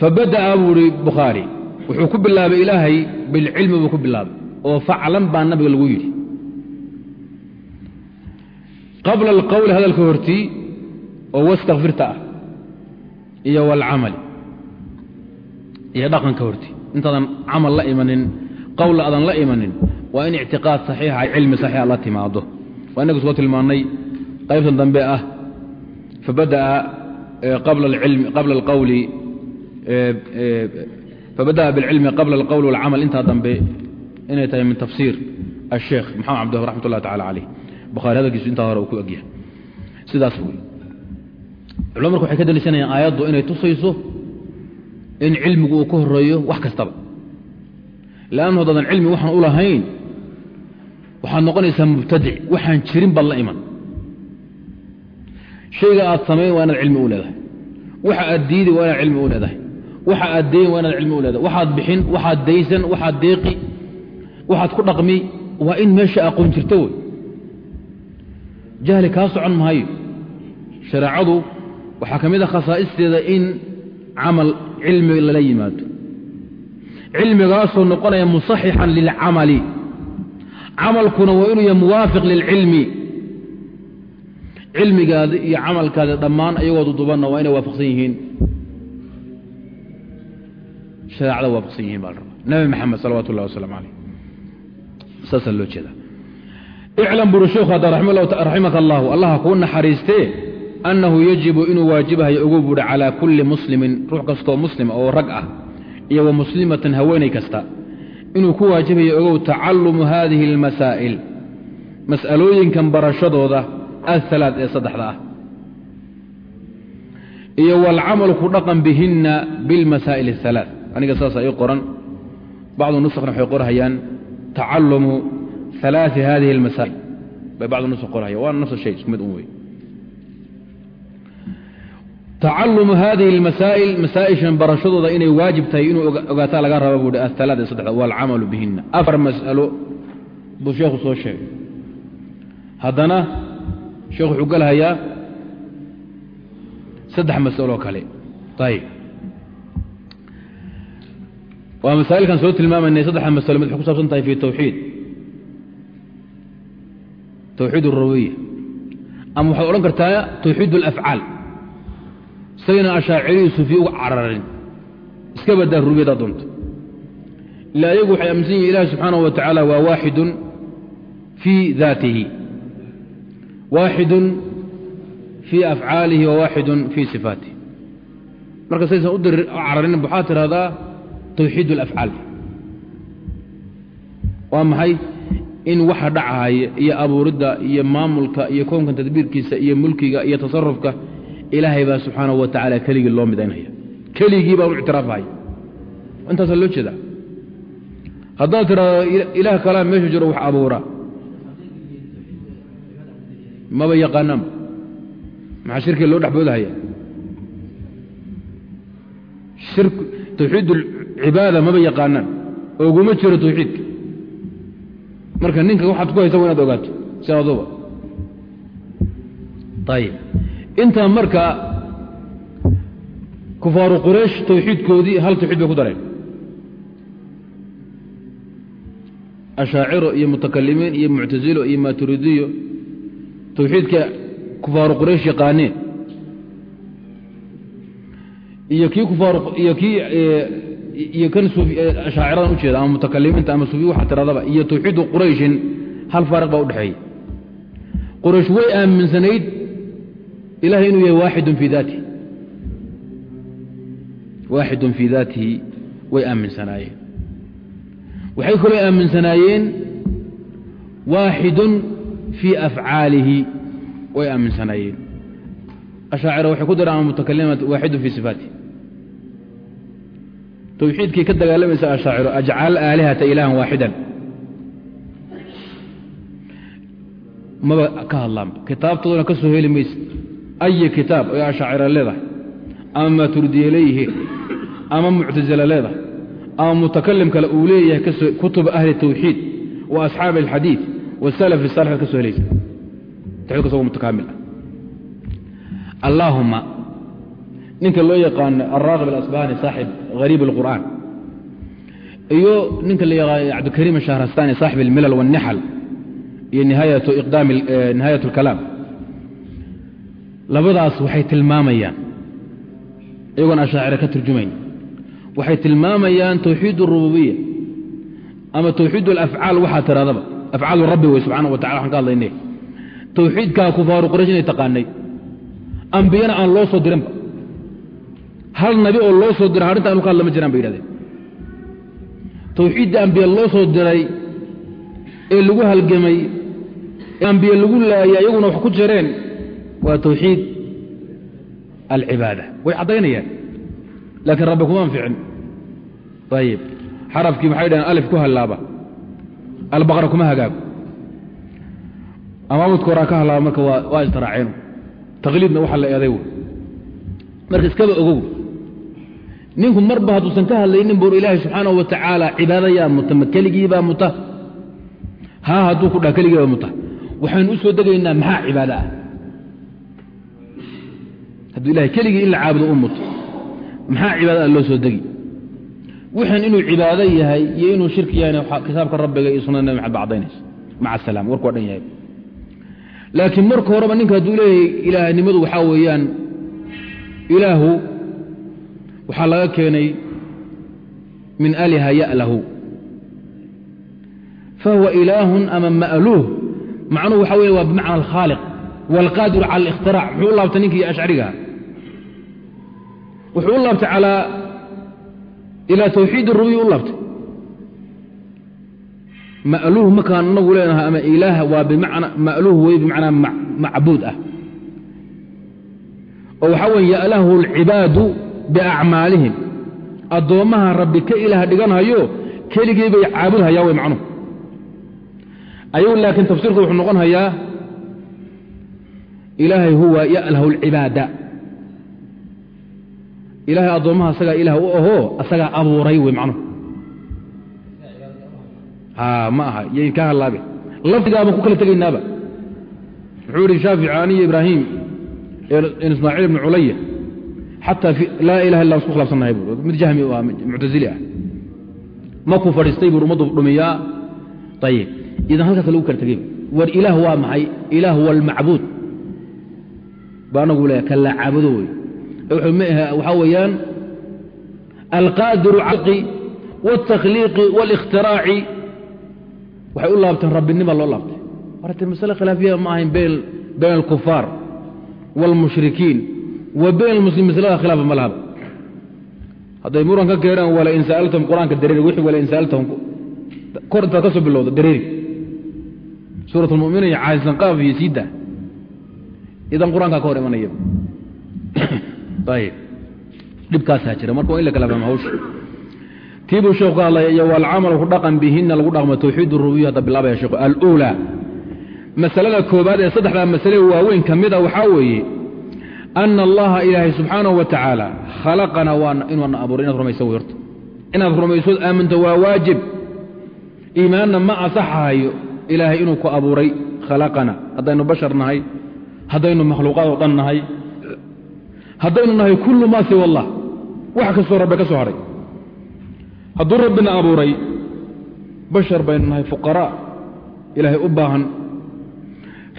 fabada'a buu ihi bukhaari wuxuu ku bilaabay ilaahay bilcilmi buu ku bilaabay oo faclan baa nabiga lagu yidhi qabla alqowli hadalka hortii oo wastakfirta ah iyo wاlcamali iyo dhaqanka hortii intaadan camal la imanin qowla aadan la imanin waa in ictiqaad saxiixa cilmi saxiixa la timaado waa inagu soo tilmaannay qaybtan dambe ah fabada'a qabla alqawli fabada'a bilcilmi qabla alqowli walcamal intaa dambe inay tahay min tafsiir asheekh maxamed cabdillah raxmat ullahi tacala caleyh bukhaari hadalkiisu intaa hore uu ku egyahay sidaas wey culama marka waxay ka daliishanayaan aayaddu inay tusayso in cilmigu uu ka horeeyo wax kastaba leannu haddaadan cilmi waxaan u lahayn waxaad noqonaysaa mubtadic waxaan jirin baad la iman shayga aad samayn waa inaad cilmi u leedahay waxa aad diidi waa inaad cilmi u leedahay waxa aad dayn waa inaad cilmi u leedahay. Waxaad bixin waxaad daysan waxaad deeqi waxaad ku dhaqmi. Waa in meesha aqoon jirto wey jahli kaa socon maayo. Shareecadu waxaa ka mid a khasaa'isteeda in camal cilmi lala yimaado. Cilmigaasoo noqonaya musaxixan lilcamali camalkuna waa inuu yahay muwaafiq lilcilmi cilmigaada iyo camalkaada dhammaan ayagoo dudubanna waa inay waafaqsan yihiin shareecada waafaqsan yihiin baa la rabaa. Nabi maxamed salawatu ullahi wasalaamu calayh saasaa loo jeeda iclam buri sheekhu hadda raximaka allahu allaha kuu naxariistee annahu yajibu inuu waajibahayo ugu buuhi calaa kulli muslimin ruux kastoo muslima oo rag ah iyo wa muslimatin haweenay kasta inuu ku waajibayo ogow tacalumu haadihi almasaa'il mas'alooyinkan barashadooda aalaad ee saddexda ah iyo waalcamalu ku dhaqan bihinna bilmasaa'il ahalaaث aniga saasa ii qoran. Bacdu nuskhna waxay qorhayaan tacalumu alaai hadihi almasaa'il. Bay bacdu nusq qorhaya waana nafs shay isku mid un wey. Tacalumu hadihi almasaa'il masaa'ishan barashadooda inay waajib tahay inuu ogaataa laga raba buuhi aalaad ee saddexda waalcamalu bihinna. Afar mas'alo buu sheekhu soo sheegay. Haddana sheekhu wuxuu galhayaa saddex mas'aloo kale. Ayib waa masaa'ilkan soo tilmaamaynay saddexda masalo mid waxay ku saabsan tahay fi tawxiid tawxiid اrububiya ama waxaad odhan kartaa tawxiid اlafcaal isagana ashaaciriyu suufiya uga cararin iska badaa rububiyada doonto ila ayagu waxay aaminsan yihin ilahi subxaanaه wa tacaala waa waaxidun fii daatihi waaxidun fii afcaalihi wa waaxidun fii sifaatihi marka saysan u cararin waxaad tidhahdaa tawxiid اlafcaal waa maxay? In waxa dhacahaya iyo abuuridda iyo maamulka iyo kownkan tadbiirkiisa iyo mulkiga iyo tasarufka ilaahay baa subxaanahu wa tacaala keligii loo midaynaya. Keligii baan u ictiraafahaya intaasaa loo jeedaa? Haddaad tidhahdo ilaah kalaa meesha jiro wax abuura. Maba yaqaanaanba maxaa shirkiga loo dhexboodahaya? Tawxiid cibaada maba yaqaanaan. Oguma jiro tawxiidka marka ninka waxaad ku haysa wa inaad ogaato si aduba ayib intaa marka kufaaru quraysh tawxiidkoodii hal tawxiid bay ku dareen. Ashaaciro iyo mutakalimiin iyo muctasilo iyo maturidiyo tawxiidka kufaaru quraysh yaqaaneen. Iyo kii kufaar iyo kii iyo kan shaaciradan ujeeda ama mutakalimiinta ama suufi waxaa tiradaba iyo tawxiidu qurayshin hal faariq baa udhexeeyey quraysh way aaminsanayd ilahay inuu yahay waaxidun fii daatihi waaxidun fii daatihi way aaminsanaayeen. Waxay kaloo aaminsanaayeen waaxidun fii afcaalihi way aaminsanaayeen. Ashaacira waxay ku dareen ama mutakalimiat waaxidun fii sifaatihi tawxiidkii ka dagaalamaysa ashaaciro ajcal aalihata ilaahan waaxidan. Maba ka hadlaanba kitaabtoodana ka soo heli maysa ayi kitaab ay ashaacira leedahay? Ama maaturidiye leeyihiin? Ama muctasila leedahay? Ama mutakalim kale uu leeyahay kutuba ahli tawxiid wa asxaabi alxadiid wasalaf salix ka soo helaysa tawxiidka isagoo mutakaamil ah. Allaahuma ninka loo yaqaano alraaqib alasbahani saaxib hariib اlqur'aan iyo ninka la yaqaano cabdikariim ashahrastani saaxib almilal wاnnixal iyo nihaayatu iqdaami nihaayat اlkalaam labadaas waxay tilmaamayaan iyagoon ashaacire ka turjumayn waxay tilmaamayaan tawxiid اrububiya ama tawxiid alafcaal waxaa tiradaba afcaalu rabbi wey subxaana wa tacala waxan ka hadlayne tawxiidkaa kufaaru quraysh inay taqaanay ambiyana aan loo soo dirinba hal nabi oo loo soo diray arrinta anu ka jiraan bay yidhahdeen. Tawxiidda ambiye loo soo diray ee lagu halgamay ee lagu laayay iyaguna wax ku jireen waa tawxiid alcibaada. Way caddaynayaan laakiin rabbi kuma anficin. Ayib xarafkii maxay dhaheen alif ku hallaaba. Albaqara kuma hagaago. Amaamudka horaa ka hallaaba marka waa istiraaceen taqliidna waxa la eeday marka iskaba ogow ninku marba hadduusan ka hadlaynin bur ilaahay subxaanahu wa tacaala cibaada yaa muta ma keligiibaa muta? Haa hadduu ku dhaha keligiibaa muta. Waxaynu u degaynaa maxaa cibaado ah? Hadduu ilahay keligii in la caabudo u muto maxaa cibaada ah loo soo degi? Wixan inuu cibaado yahay iyo inuu shirki yahayna kitaabka rabbiga iyo sunada nabi maxamed ba cadaynaysa maca asalaam warku waa dhan yahay. Laakiin marka horeba ninka hadduu leeyahay ilaahnimadu waxaa weeyaan ilaahu waxaa laga keenay min aliha ya'lahu. Fahuwa ilaahun ama ma'luuh? Macnuhu waxa weeye waa bimacna alkhaaliq waalqaadiru cala alikhtiraac muxuu u laabtay ninkii ashcarigaha wuxuu u laabtay calaa ilaa tawxiid rubiya u laabtay. Ma'luuh markaan inagu leenahay ama ilaah waa bimacna ma'luuh wey bimacnaa macbuud ah. Oo waxaa weeye ya'lahu alcibaadu biacmaalihim. Addoommaha rabbi ka ilaah dhiganhayo keligii bay caabudhayaa way macnuhu. Ayagu laakiin tafsiirku wuxuu noqon hayaa ilaahay huwa ya'lahu alcibaada ilaahay addoommaha asagaa ilaah u ahoo asagaa abuuray wey macnuhu. Ma aha yayn kaa hallaabe. Lafdigaabaan ku kala tegaynaaba wuxuu yidhi shaafici aniyo ibraahim ismaaciil ibnu culaya xataa laa ilaha illa isku khilaafsannahay bu mid jahmi u ah muctazili ah markuu fadhiistay buu ummaddu dhumiyaa ayib idan halkaas lagu kala tegey war ilaah waa maxay ilaah huwa almacbuud ba anagu leeya ka la caabudo wey waxaa weeyaan alqaadiru calqi wاltakhliiqi wاlاkhtiraaci waxay u laabteen rabbinima loo laabtay warate masale khilaafiya ma ahayn bayn alkufaar wاlmushrikiin wa bayn almuslim maslada khilaafa ma lahaba hadday muran ka keenaan wala in sa'altahum qur'aanka dareeri wixii wala in sa'altahum kor intaad ka soo bilowda dareeri. Suurat almu'miniin iyo caalisan qaaf iyo siidda. Idan qur'aankaa ka hor imanaya. Ayib dhibkaasaa jira marka waa in la kala fahmo hawsha tii buu sheekhu ka hadlaya iyo walcamalu ku dhaqan bihinna lagu dhaqmo tawxiid rububiya hadda bilaabaya sheekhu aluulaa masalada koobaad ee saddexdaa masale waaweyn ka mid a waxaa weeye ana allaha ilaahay subxaanahu wa tacaala khalaqana inuuna abuuray inaad rumayso wey horta inaad rumaysood aaminto waa waajib iimaanna ma asaxahayo ilaahay inuu ku abuuray khalaqana haddaynu bashar nahay haddaynu makhluuqaad oo dhan nahay haddaynu nahay kullu maa siwa allah wax kastoo rabbi ka soo hadhay hadduu rabbina abuuray bashar baynu nahay fuqaraa ilaahay u baahan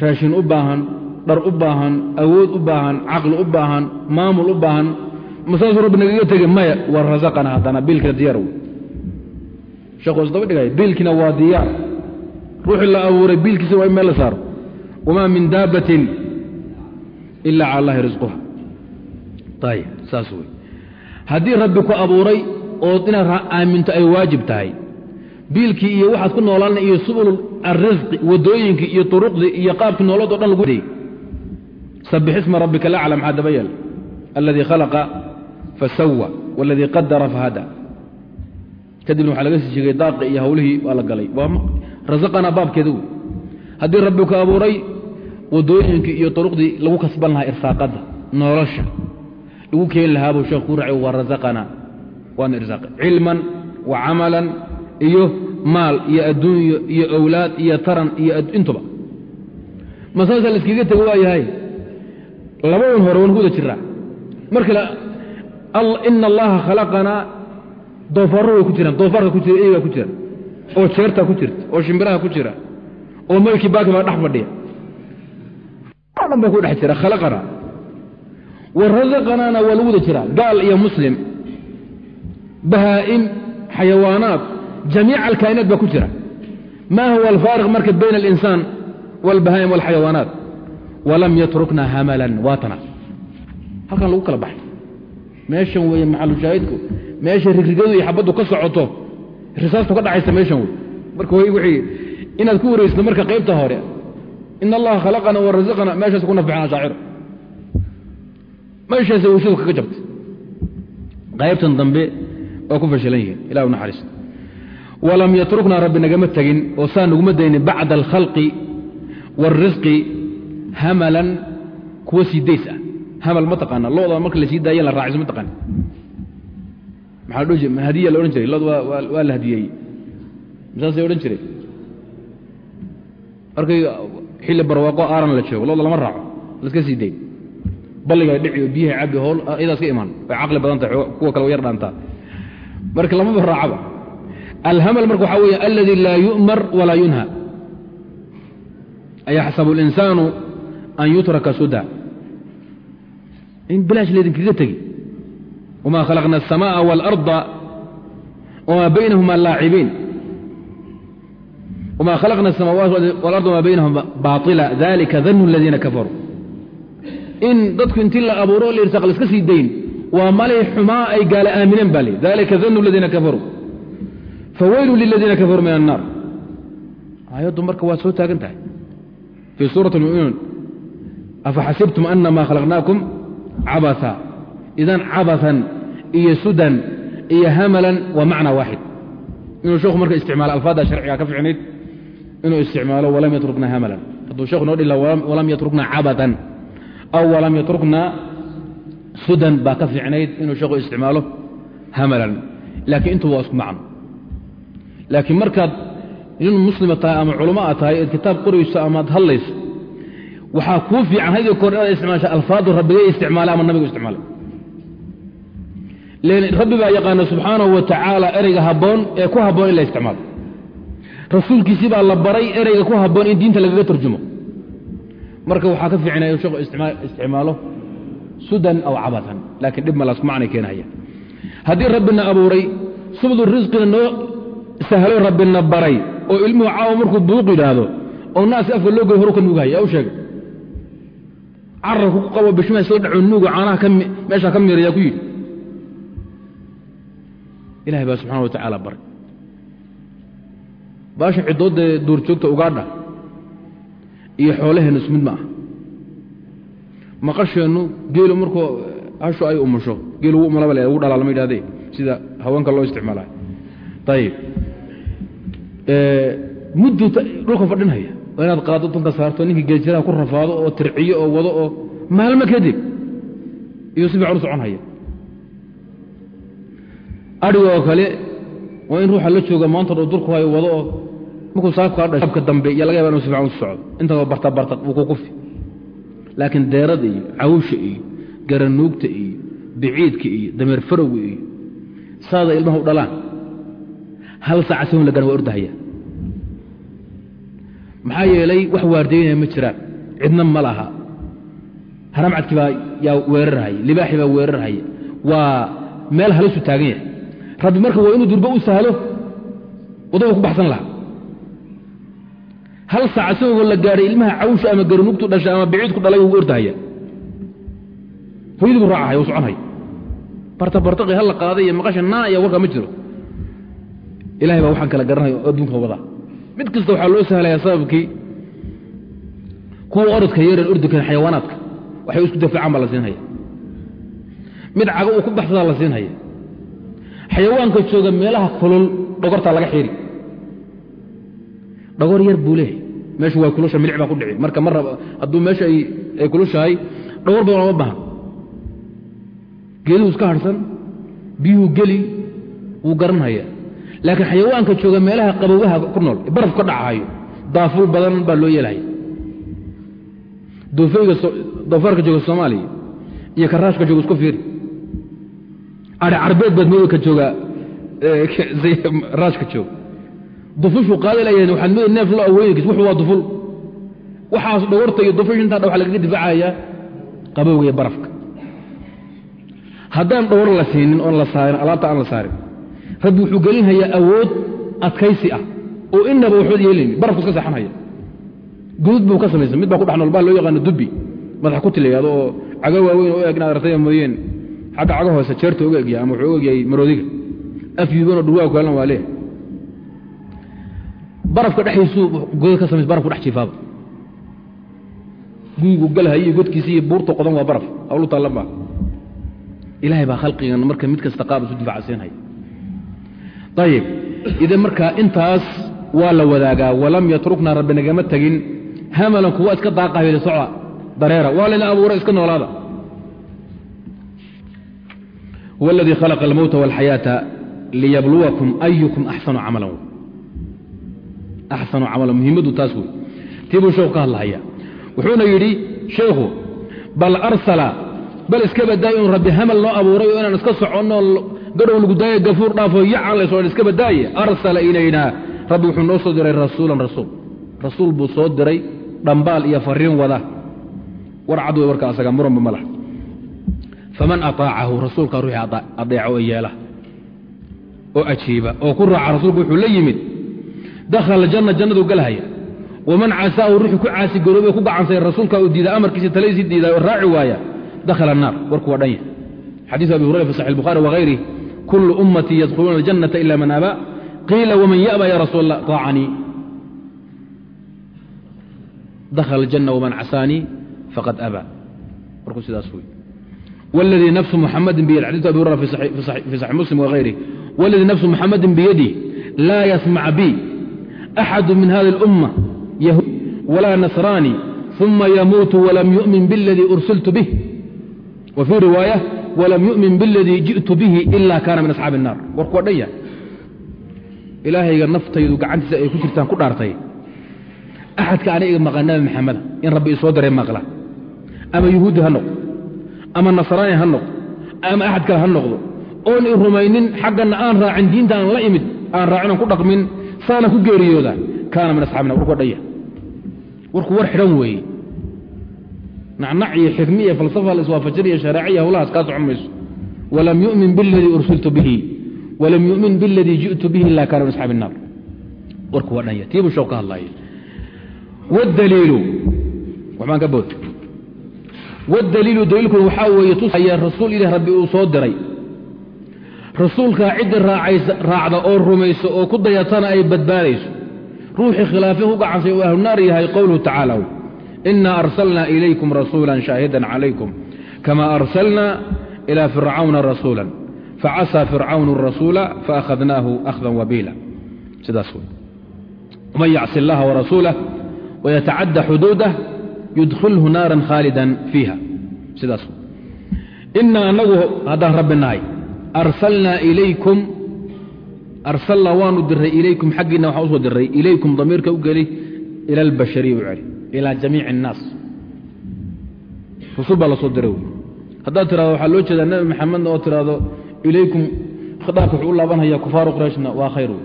raashin u baahan dhar u baahan awood u baahan caqli u baahan maamul u baahan masaasuu rabbi nagaga tegey maya wa rasaqana haddana biilkina diyaar wey sheekhu isdaba dhigay biilkina waa diyaar. Ruuxii la abuuray biilkiisa waa in meel la saaro. Wamaa min daabbatin ila cala allahi risquha ayib saas wey haddii rabbi ku abuuray oo inaad aaminto ay waajib tahay biilkii iyo waxaad ku noolaana iyo subul alrisqi wadooyinkii iyo turuqdii iyo qaabkii noolado dhan lagu sabix isma rabbika alacla maxaa daba yaal aladii khalaqa fasawa waladii qadara fahada. Kadibna waxaa laga sii sheegay daaqi iyo hawlihii waa la galay. Rasaqana baabkeeda wey haddii rabbi ku abuuray wadooyinkii iyo turuqdii lagu kasban lahaa irsaaqadda nolosha. Lagu keeni lahaabuu sheekh ku raacay wa rasaqana waana irsaaq cilman wa camalan iyo maal iyo adduunyo iyo owlaad iyo taran iyo intuba. Masaasa la iskaga labadan hore waan ku wada jiraa. Marka ina allaha khalaqanaa doofaarro way ku jiraan doofaarka ku jira eygaa ku jira. Oo jeertaa ku jirta oo shimbiraha ku jira oo maylkii baaki baa dhex fadhiya. Dhan baa ku dhex jira khalaqanaa wa rasaqanaana waa lagu wada jiraa gaal iyo muslim bahaa'im xayawaanaat jamiica alkaa'inaat baa ku jira. Ma huwa alfaariq marka bayna alinsaan wاlbahaa'im wاlxayawaanaat walam yatrukna hamalan waatana. Halkan lagu kala baxay. Meeshan weeye maxalushaahidku meesha rigrigadu iyo xabaddu ka socoto risaastu ka dhacaysa meeshan wey marka inaad ku wareysto marka qaybta hore in allaha khalaqana wa meeshaas ku nafbixan ashaacir meeshaas weysadu kaga jabtay. Qaybtan dambe waa ku fashilan yihiin ilah u naxariista walam yatruknaa rabbi nagama tegin oo saa naguma daynin bacda alkhalqi wاlrisqi hamalan kuwa sii days ah. Hamal ma taqaana looda marka la sii daaya la raaciso ma taqaana maxaa dh hadiya la odhan jiray? Lood waa la hadiyeeyey masaasay odhan jiray? Markay xilli barwaaqo aaran la joogo looda lama raaco laska sii day balliga dhici oo biyaha cabi hool iyadaas ka imaan way caqli badan tahay kuwa kale yar dhaantaa marka lamaba raacaba. Alhamal marka waxaa weeye aladi laa yu'mar walaa yunha. Ayaxsabu اlinsaanu an yutraka suda in bilaash laydinkaga tegi wma khalaqna الsamaءa wاlأrضa wma baynahuma laacibiin wma khalaqna الsamaawaat wاlأrض wma baynahuma baaطila dalika danu اladiina kafaruu in dadku intii la abuuro lirsaq la iska sii dayn waa malay xumaa ay gaala aamineen baa li dalika danu اladiina kafaruu fawaylu liladiina kafaruu min الnaar aayaddu marka waa soo taagan tahay fii suuraة اlmuminuun afaxasibtum anama khalaqnaakum cabaa idan cabaثan iyo sudan iyo hamalan waa macna waaxid inuu sheekhu marka isticmaalo alfaadda sharciga ka ficnayd inuu isticmaalo walam yatrukna hamalan hadduu sheekhu noo dhila walam yatrukna cabaثan aw walam yatrukna sudan baa ka ficnayd inuu sheekhu isticmaalo hamalan laakiin intuba waa isku macno laakiin markaad nin muslima tahay ama culamo a tahay eed kitaab qorayso amaad hadlayso waxaa kuu fiican haddii koor inaad isticmaasha alfaadu rabbigay isticmaalay ama nabigu isticmaalay. Rabbi baa yaqaana subxaanahu wa tacaala ereyga habboon ee ku habboon in la isticmaalo. Rasuulkiisii baa la baray ereyga ku habboon in diinta lagaga tarjumo. Marka waxaa ka fiicnaya sheekhu isticmaalo sudan aw cabatan laakiin dhib malaasku macnay keenahaya haddii rabbina abuuray subdu risqina noo sahlo rabbina baray oo ilmuhu caawa markuu buuq yidhaahdo oo naasi afka loo goy horu ka nuugahaya u sheegay cararku ku qabo bishmaha soo dhaco nuuga caanaha meeshaa ka miirayaa ku yidhi. Ilahay baa subxana wa tacaala baray. Baasha ciddoodee duurjoogta ugaadha iyo xoolaheennu ismid ma ah maqasheennu geelu markuu hashu ay umusho geel ugu umalaba le ugu dhalaa lama yidhahdee sida haweenka loo isticmaalay ayib muddu dhulka fadhinhaya waa inaad qaado dunka saarto ninkii geejiraha ku rafaado oo tirciyo oo wado oo maalmo kadib iyo si fiican u soconhaya adhiga oo kale waa in ruuxa la jooga maanta dho dulku hayo wado oo markuu saabkaa dhasho abka dambe iyo laga yaba inu si fiican u socdo. Intaasoo barta barta wuu ku kufi laakiin deerada iyo cawsha iyo garanuugta iyo biciidka iyo dameer farowga iyo saada ilmaha u dhalaan hal saaca sihon lagan waa ordahaya maxaa yeelay wax waardaynaya ma jiraan cidna ma laha. Haramcadkii baa yaa weerarhaya libaaxii baa weerarhaya waa meel halisu taagan yahay. Rabbi marka waa inuu durbo u sahlo wadaba ku baxsan lahaa. Hal saaca isagoo la gaadhay ilmaha cawsha ama garanugtu dhashay ama biciidku dhalay wuu ordahaya. Hoyadii buu raacahaya wuu soconhaya barta bartaqi hal la qaaday iyo maqasha naa iyo warkaa ma jiro. Ilahay baa waxaan kala garanaya oo adduunka wadaa mid kasta waxaa loo sahlayaa sababkii kuwa orodka yaran ordikan xayawaanaadka waxay isku dafacaan baa la siinhaya mid cago uu ku baxsadaa la siinhaya xayawaanka jooga meelaha kulul dhogortaa laga xiri dhogor yar buu leehay meeshu waa kulusha milic baa ku dhici. Marka ma raba hadduu meesha ay kulushahay dhogor badan ooma baahan. Geeduhu iska harhsan biyuhu geli wuu garanhaya laakiin xayawaanka jooga meelaha qabowaha ku nool baraf ka dhacahayo daafur badan baa loo yeelhaya doofeyga doofaarka jooga soomaaliya iyo karaashka jooga isku fiiri. Carbeed baad mooda ka joogaa raashka jooga. Dufushuu qaada layahin waxaad mooda neef loo aweynakiis wuxuu waa duful waxaas dhogorta iyo dufush intaa waxa lagaga difaacayaa qabowga iyo barafka. Haddaan dhowr la siinin oon la saarin alaabta aan la saarin rabbi wuxuu gelinhayaa awood adkaysi ah oo inaba waxood yeelayni barafku iska seexanhaya gudud buu ka samaysan mid baa ku dhex nool baa loo yaqaano dubbi. Madax ku tilayado oo cago waaweyn oo eeg inaad artaya mooyeen. Xagga caga hoose jeerta uga egyahay ama wuxuu uga egyahay maroodiga. Afyubanoo dhurwaa kaalna waa leeyahay. Barafka dhexdiisuu godad ka samays barafku dhex jiifaaba. Gurigu galhayiyo godkiisa iyo buurta qodan waa baraf. Hawlu taalla maa ilaahay baa khalqigan marka mid kasta qaab isu difacsiinhaya ayib idan markaa intaas waa la wadaagaa walam yatrukna rabbi nagama tegin. Hamalan kuwa iska daaqahayda socda. Dareera waa layna abuuray iska noolaada. Huwa aladii khalaqa almowta wاlxayaata liyabluwakum ayukum axsanu camalan. Axsanu camalan muhiimaddu taas wey. Tii buu sheekhu ka hadlahaya wuxuuna yidhi sheekhu bal arsala bal iska badaay inuu rabbi hamal noo abuuray oo inaan iska soconno garow lagu daaya gafuur dhaafo yacan laysodhan iska badaaya arsala ilaynaa rabbi wuxuu noo soo diray rasuulan rasuul. Rasuul buu soo diray dhambaal iyo fariin wada. War cad wey warka asaga muranba malax faman aaacahu rasuulkaa ruuxii adeeco oo yeela. Oo ajiiba oo ku raaca rasuulku wuxuu la yimid. Dakhala aljanna jannaduu galhaya waman casaahu ruuxii ku caasigaroobe ku gacansaya rasuulkaa uu diiday amarkiisa taladiisii diiday oo raaci waaya dakhala annaar warku waa dhanya xadiiu abi hurayra fi saxi bukhari waayrihi kulu ummatii yadkhuluuna اljannata ila man abaa qiila wman yأba ya rasuul اllah طaacanii dakhala اljanna wman casaanii faqad abaa warku sidaas wey wاladii nafsu muxamadin biyadi xadiiث abi hurayra fi saxi muslim wغayrih wاladii nafsu muxamadin biyadih laa yasmac bi axadu min hadi اlأumma yahuud walaa nasraani ثuma yamuutu walam yuؤmin bاladii ursiltu bih wa fii riwaayة wlam yumin biladii ji'tu bihi ila kaana min asxaabi الnaar warku waa dhan yahay ilaahayga naftaydu gacantiisa ay ku jirtaan ku dhaartay. Axadka ana iga maqan nabi maxameda in rabbi isoo daray maqla. Ama yuhuudi ha noqdo. Ama nasraani ha noqdo. Ama axad kale ha noqdo. Oon i rumaynin xaggana aan raacin diinta aan la imid aan raacin aan ku dhaqmin saana ku geeriyooda kaana min asxabi nar warku waa dhan yahay warku war xidhan weeye nacnac iyo xikmi iyo falsafa la iswaafajinaya shareeciya howlahaas kaa socon mayso walam yumin biladii ursiltu bihi walam yumin biladii ji'tu bihi ilaa kaana min asxaabi innaar warku waa dhanya tiibuu sheeku ka hadlaaya waddaliilu waxbaan ka bood waddaliilu daliilkun waxaa weeye tusaya rasuul ilaah rabbi uu soo diray rasuulkaa cidda raacaysa raacda oo rumayso oo ku dayatana ay badbaadayso ruuxii khilaafe ku gacansay oo ahlunaar yahay qowluhu tacaala ina arsalna ilaykum rasuula shaahida calaykum kama arsalna ilى fircawna rasuula facasى fircawn rasuula faakhadnaahu akhdan wabiila sidaas wey man yacsi اllaha warasuulah wayatacadda xuduudah yudkhilhu naaran khaalida fiiha sidaas wey ina anagu haddaan rabbi nahay arsalnaa ilaykum arsalnaa waanu diray ilaykum xaggiina waxaan usoo diray ilaykum damiirka u geli ila albashariya u celi ilى jamiic الnaas rusul baa la soo diray haddaad tirado waxaa loo jeedaa nebi maxamedna oo tiraahdo ilaykum khitaabka wuxuu u laabanhaya kufaaru qurayshna waa khayr wey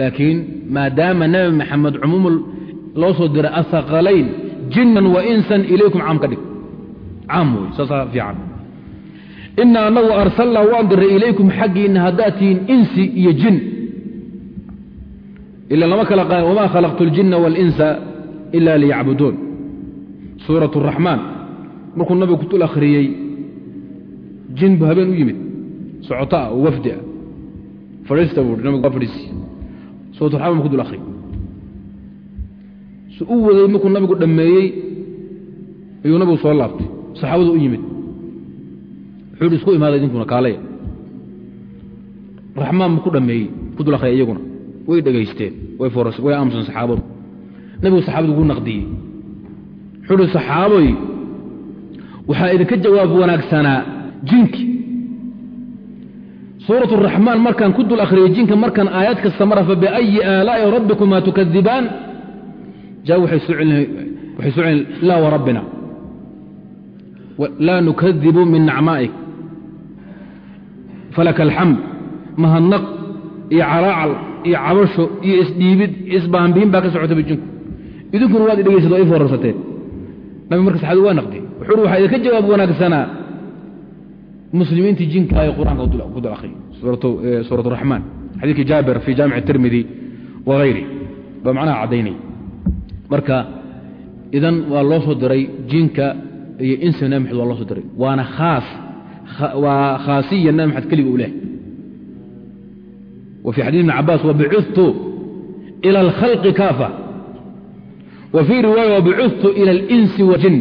laakiin maadaama nebi maxamed cumuum loo soo diray asaqalayn jinan wa insan ilaykum caam ka dhig caam wey saasaa fiican ina anagu arsalnaa waan diray ilaykum xaggiinna haddaad tihiin insi iyo jin ila lama kala qaa wamaa khalaqtu اljina wاlinsa ila liyacbuduun. Suurat raxmaan markuu nabigu kudul akhriyey jinbu habeen u yimid socotoah oo wafdi. Ah fadhiista buui nabig waa fadhiisi suuraturaxmaan ku dul akhriy su u waday markuu nabigu dhammeeyey ayuu nabigu soo laabtay. Saxaabadu u yimid. Wuxuu isku imaada idinkuna kaalaya raxmaan buu ku dhammeeyey ku dul iyaguna. Way dhegaysteen way aamuseen saxaabadu nabigu saxabadu ugu naqdiyey. Wuxuu uhi saxaaboy waxaa idinka jawaab wanaagsanaa jinki. Suurat raxmaan markaan ku dul akhriyey jinka markaan aayad kasta mar fa biayi aalaa'i rabbikumaa tukadibaan ja waxay soo celin laa warabbina laa nukadibu min nacmaa'ik falaka alxamd mahadnaq iyo calaacal iyo cabasho iyo isdhiibid isbaanbiin baa ka socotaba jinku idinkuna waad idhegaysato o i nabi marka saxabigu waa naqdiyey wuxuuhi waxaa idinka jawaab wanaagsanaa muslimiintii jinkaa ee qur'aanka ku dul akhriy suurat raxmaan. Xadiidkii jaabir fii jaamic tirmidi waayri baa macnaha caddaynay. Marka idan waa loo soo diray jinka iyo insa nabi maxamed waa loo soo diray. Waana khaas waa khaasiya nabi maxamed keliga u leh. Wa fii xadid ibni cabaas wabacitu ila alkhalqi kaafa wfii riwaaya wbacutu ila alinsi wajin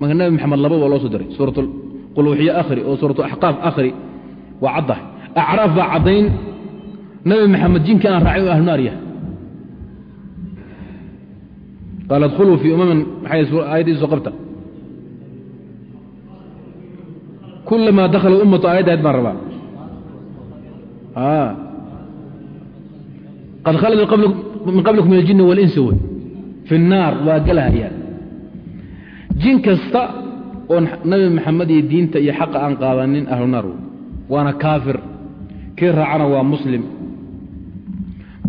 marka nabi maxamed laba waa loo soo diray. Suurat qulwixiye akhri oo suuratu axqaaf akhri waa caddahay acraaf baa caddayn. Nabi maxamed jinka aan raacay oo ahlunaar yahay. Qaal adkhuluu fii umamin maaaayaddiisa soo qabta kulamaa dakhala ummatu aayadda aad baan rabaa. Qad khalad min qablikum min aljinni walinsi wey fi الnaar waa galahayaan jin kasta oon nabi maxamed iyo diinta iyo xaqa aan qaadanin ahlu naar waana kaafir. Kii raacana waa muslim.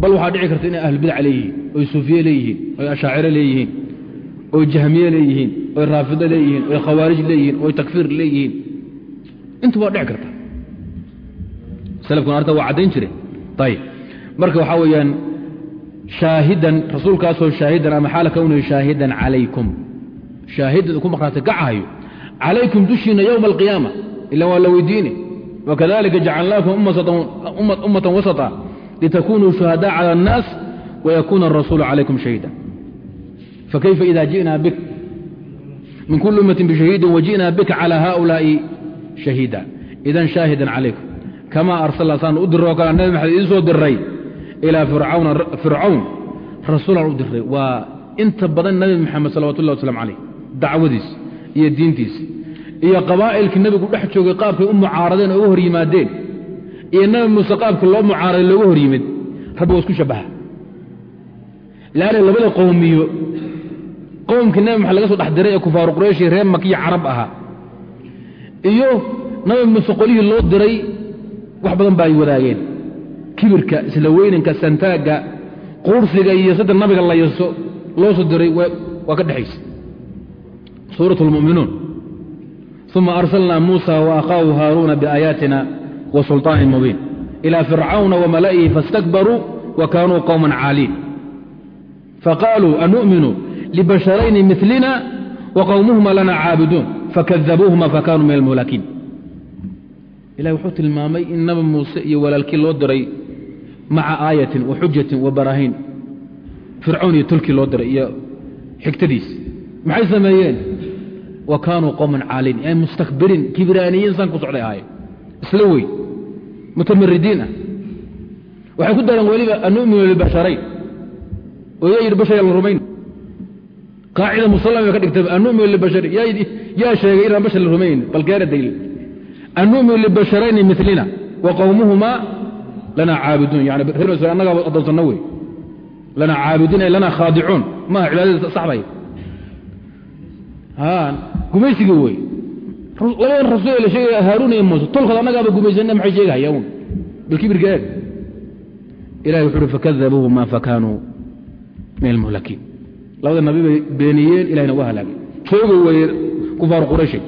Bal waxaa dhici karta inay ahlubidca leeyihiin oy suufiye leeyihiin oy ashaaciro leeyihiin oy jahmiye leeyihiin oy raafido leeyihiin oy khawaarij leeyihiin oy takfiir leeyihiin. Intu waa dhici karta. Salafkuna arta waa caddayn jire. Ayib marka waxaa weeyaan haahidan rasuulkaasoo shaahidan ama xaala kownihi shaahidan calaykum. Shaahidda ku markhaati kacahayo calaykum dushiinna yowma alqiyaama ila waa la weydiine. Wakadalika jacalnaakum ummatan wasata litakunuu shuhadaa cala annaas wayakuuna arasuulu calaykum shahiida. Fakayfa ida ji'naa bik? Min kulli ummatin bishahiidin waji'naa bika cala haaulaa'i shahiida. Idan shaahidan calaykum. Kamaa arsalna saanu u dirro kala nabi maxamed idiin soo diray ilaa fircawn rasuulaan u diray waa inta badan nabi maxamed salawat اllah waslaam alayh dacwadiis iyo diintiis iyo qabaa'ilkii nebigu dhex joogay qaabkay u mucaaradeen oo uga hor yimaadeen iyo nabi muuse qaabka loo mucaaraday looga hor yimid rabbi waa isku shabaha laanna labada qowmiyo qowmkii nabi maxamed laga soo dhex diray ee kufaaru qurayshi reer makiya carab ahaa iyo nabi muuse qolihii loo diray wax badan ba ay wadaageen kibirka isla weynanka santaagga quursiga iyo sadda nabiga layaso loo soo diray waa ka dhexaysa suurat اlmu'minuun uma arsalnaa muusa waakhaahu haaruuna biaayaatina وسلطان مبين إلى فرعون وملئه فاستكبروا وكانوا قوما عالين فقالوا أنؤمن لبشرين مثلنا ilahi wuxuu tilmaamay in nabi muuse iyo walaalkii loo diray maca aayatin wa xujatin wa baraahiin. Fircoon iyo tolkii loo diray iyo xigtadiis. Maxay sameeyeen? Wa kaanuu qowman caaliin. Ay mustakbiriin kibraaniyiin san ku socday ahaayeen. Isla wey mutamaridiin ah. Waxay ku dareen weliba annuminu libasharayn oo yidhi bashar yaan la rumayn. Qaacida musallam ka dhigtaba annuminu libashari yaa sheegay inaan bashar la rumaynayn bal dayl an nu'minu libasharayni milina wa qowmuhumaa lanaa caabiduun yani annagaa addoonsanno wey lanaa caabiduun ay lanaa khaadicuun maaha cibaadada saxbay gumaysigii wey labadan rasuul la sheegaya haaruun iyo muuse tolkood annagaaba gumaysanna maxay sheegahaya bal kibirka eeg ilahi uhi fakadabuuhuma fakaanuu min almuhlakiin labada nabi bay beeniyeen ilahina waa halaagay jooga weye kufaaru qurayshay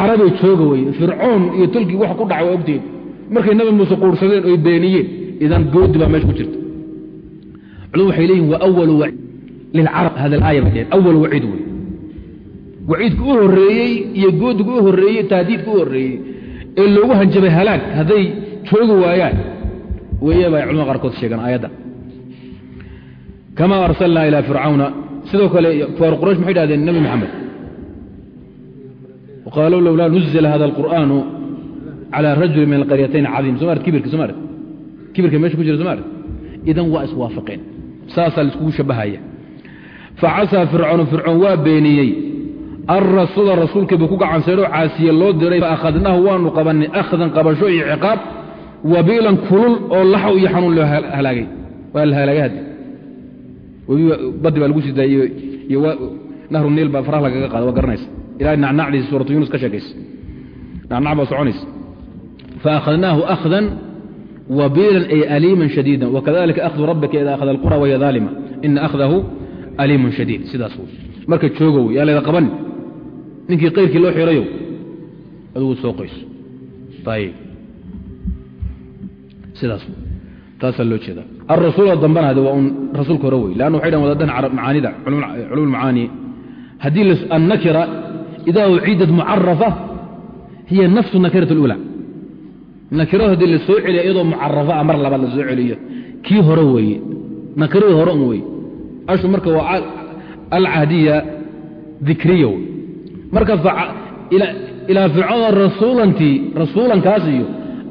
carabay jooga weye fircoon iyo tolkii wax ku dhacay waa ogteed. Markay nabi muuse quursadeen oy beeniyeen idan goodi baa meesha ku jirta. Culum waxay leeyihiin lilcarab hada alaaya bay dheheen awal waciid wey waciidka u horeeyey iyo goodiga u horeeyey taadiidka u horeeyey ee loogu hanjabay halaag hadday joogi waayaan weeye bay culamada qaarkood sheegaan aayadda. Kamaa arsalnaa ilaa fircawna sidoo kale kufaar quraysh maxay dhahdeen nebi maxamed waqaaluu lowlaa nuzila hada alqur'aanu calى rajuli min alqaryatayn cadiim soo maart kibirka soo maart kibirka meesha ku jira soo maart idan waa iswaafaqeen saasaa laiskugu shabahaya facasaa fircoonu fircoon waa beeniyey alrasuula rasuulkii buu ku gacansaydhoo caasiye loo diray faakhadnaahu waanu qabannay akhdan qabasho iyo ciqaab wabiilan kulul oo laxaw iyo xanuun loo halaagay waa la halaagay haddi webiba baddi baa lagu sii ilahay nacnacdiisa suuratu yunus ka sheekaysa nacnac baa soconaysa faakhadnaahu akhdan wabiilan ay aliiman shadiida wakadalika akhdu rabbika idaa uciidat mucarafa hiya nafsu nakirat اlula nakiradu haddii la soo celiya iyadoo mucarafa a mar labaad la soo celiyo kii hore weeye nakiradii hore un weye ashu marka waa alcahdiya dikriya marka ilaa fircoona rasuulantii rasuulankaas iyo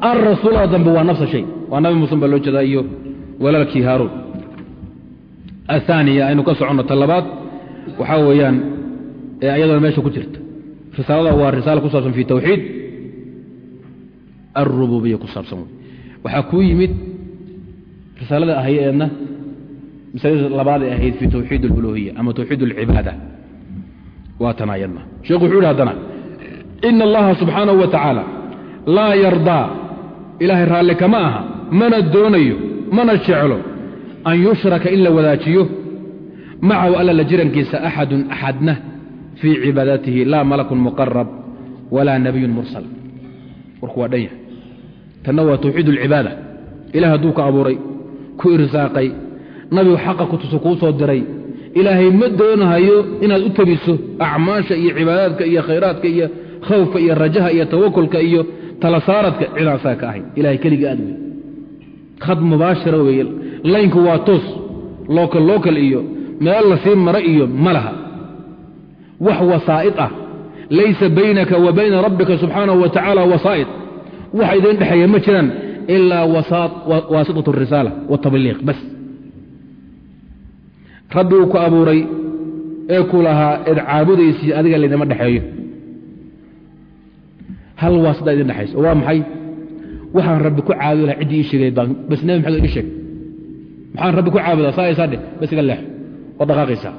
alrasuulada dambe waa nafsa shay waa nabi muuse baa loo jeedaa iyo walaalkii haaruun ahaaniya aynu ka soconno ta labaad waxaa weeyaan iyadoo meesha ku jirta risaalada waa risaala ku saabsan fi tawxiid. Alrububiya ku saabsan waxaa kuu yimid risaalada ahayeedna masalada labaaday ahayd fi tawxiid aluluhiya ama tawxiid alcibaada waa tan ayadna sheekhu wuxuu yidhi haddana ina allaha subxaanahu wa tacaala laa yardaa. Ilaahay raalli kama aha mana doonayo mana jeclo an yushraka in la wadaajiyo. Macahu alla la jirankiisa axadun axadna fii cibaadatihi laa malakun muqarab walaa nabiyun mursal. Warku waa dhan yahay. Tanna waa tawxiid alcibaada ilaah hadduu ka abuuray ku irsaaqay nabigu xaqa kutuso kuu soo diray ilaahay ma doonahayo inaad u tebiso acmaasha iyo cibaadaadka iyo khayraadka iyo khawfka iyo rajaha iyo tawakulka iyo talasaaradka cidaan saa ka ahayn ilahay keligii aad wey khad mubaashira weeye laynku waa toos. Lookal lookal iyo meel la sii mara iyo ma laha wax wasaa'id ah. Laysa baynaka wa bayna rabbika subxaanahu wa tacaala wasaa'id. Waxa idin dhexeeya ma jiraan ilaa waasitatu arisaala watabliiq bas. Rabbi uu ku abuuray ee ku lahaa eed caabudaysi adiga laydima dhexeeyo. Hal waasida idin dhexayso waa maxay? Waxaan rabbi ku caabudi laha ciddii ii sheegay bas nebi maxamed ii sheeg maxaan rabbi ku caabudaa saa saa dheh bas iga leexo waad dhaqaaqaysaa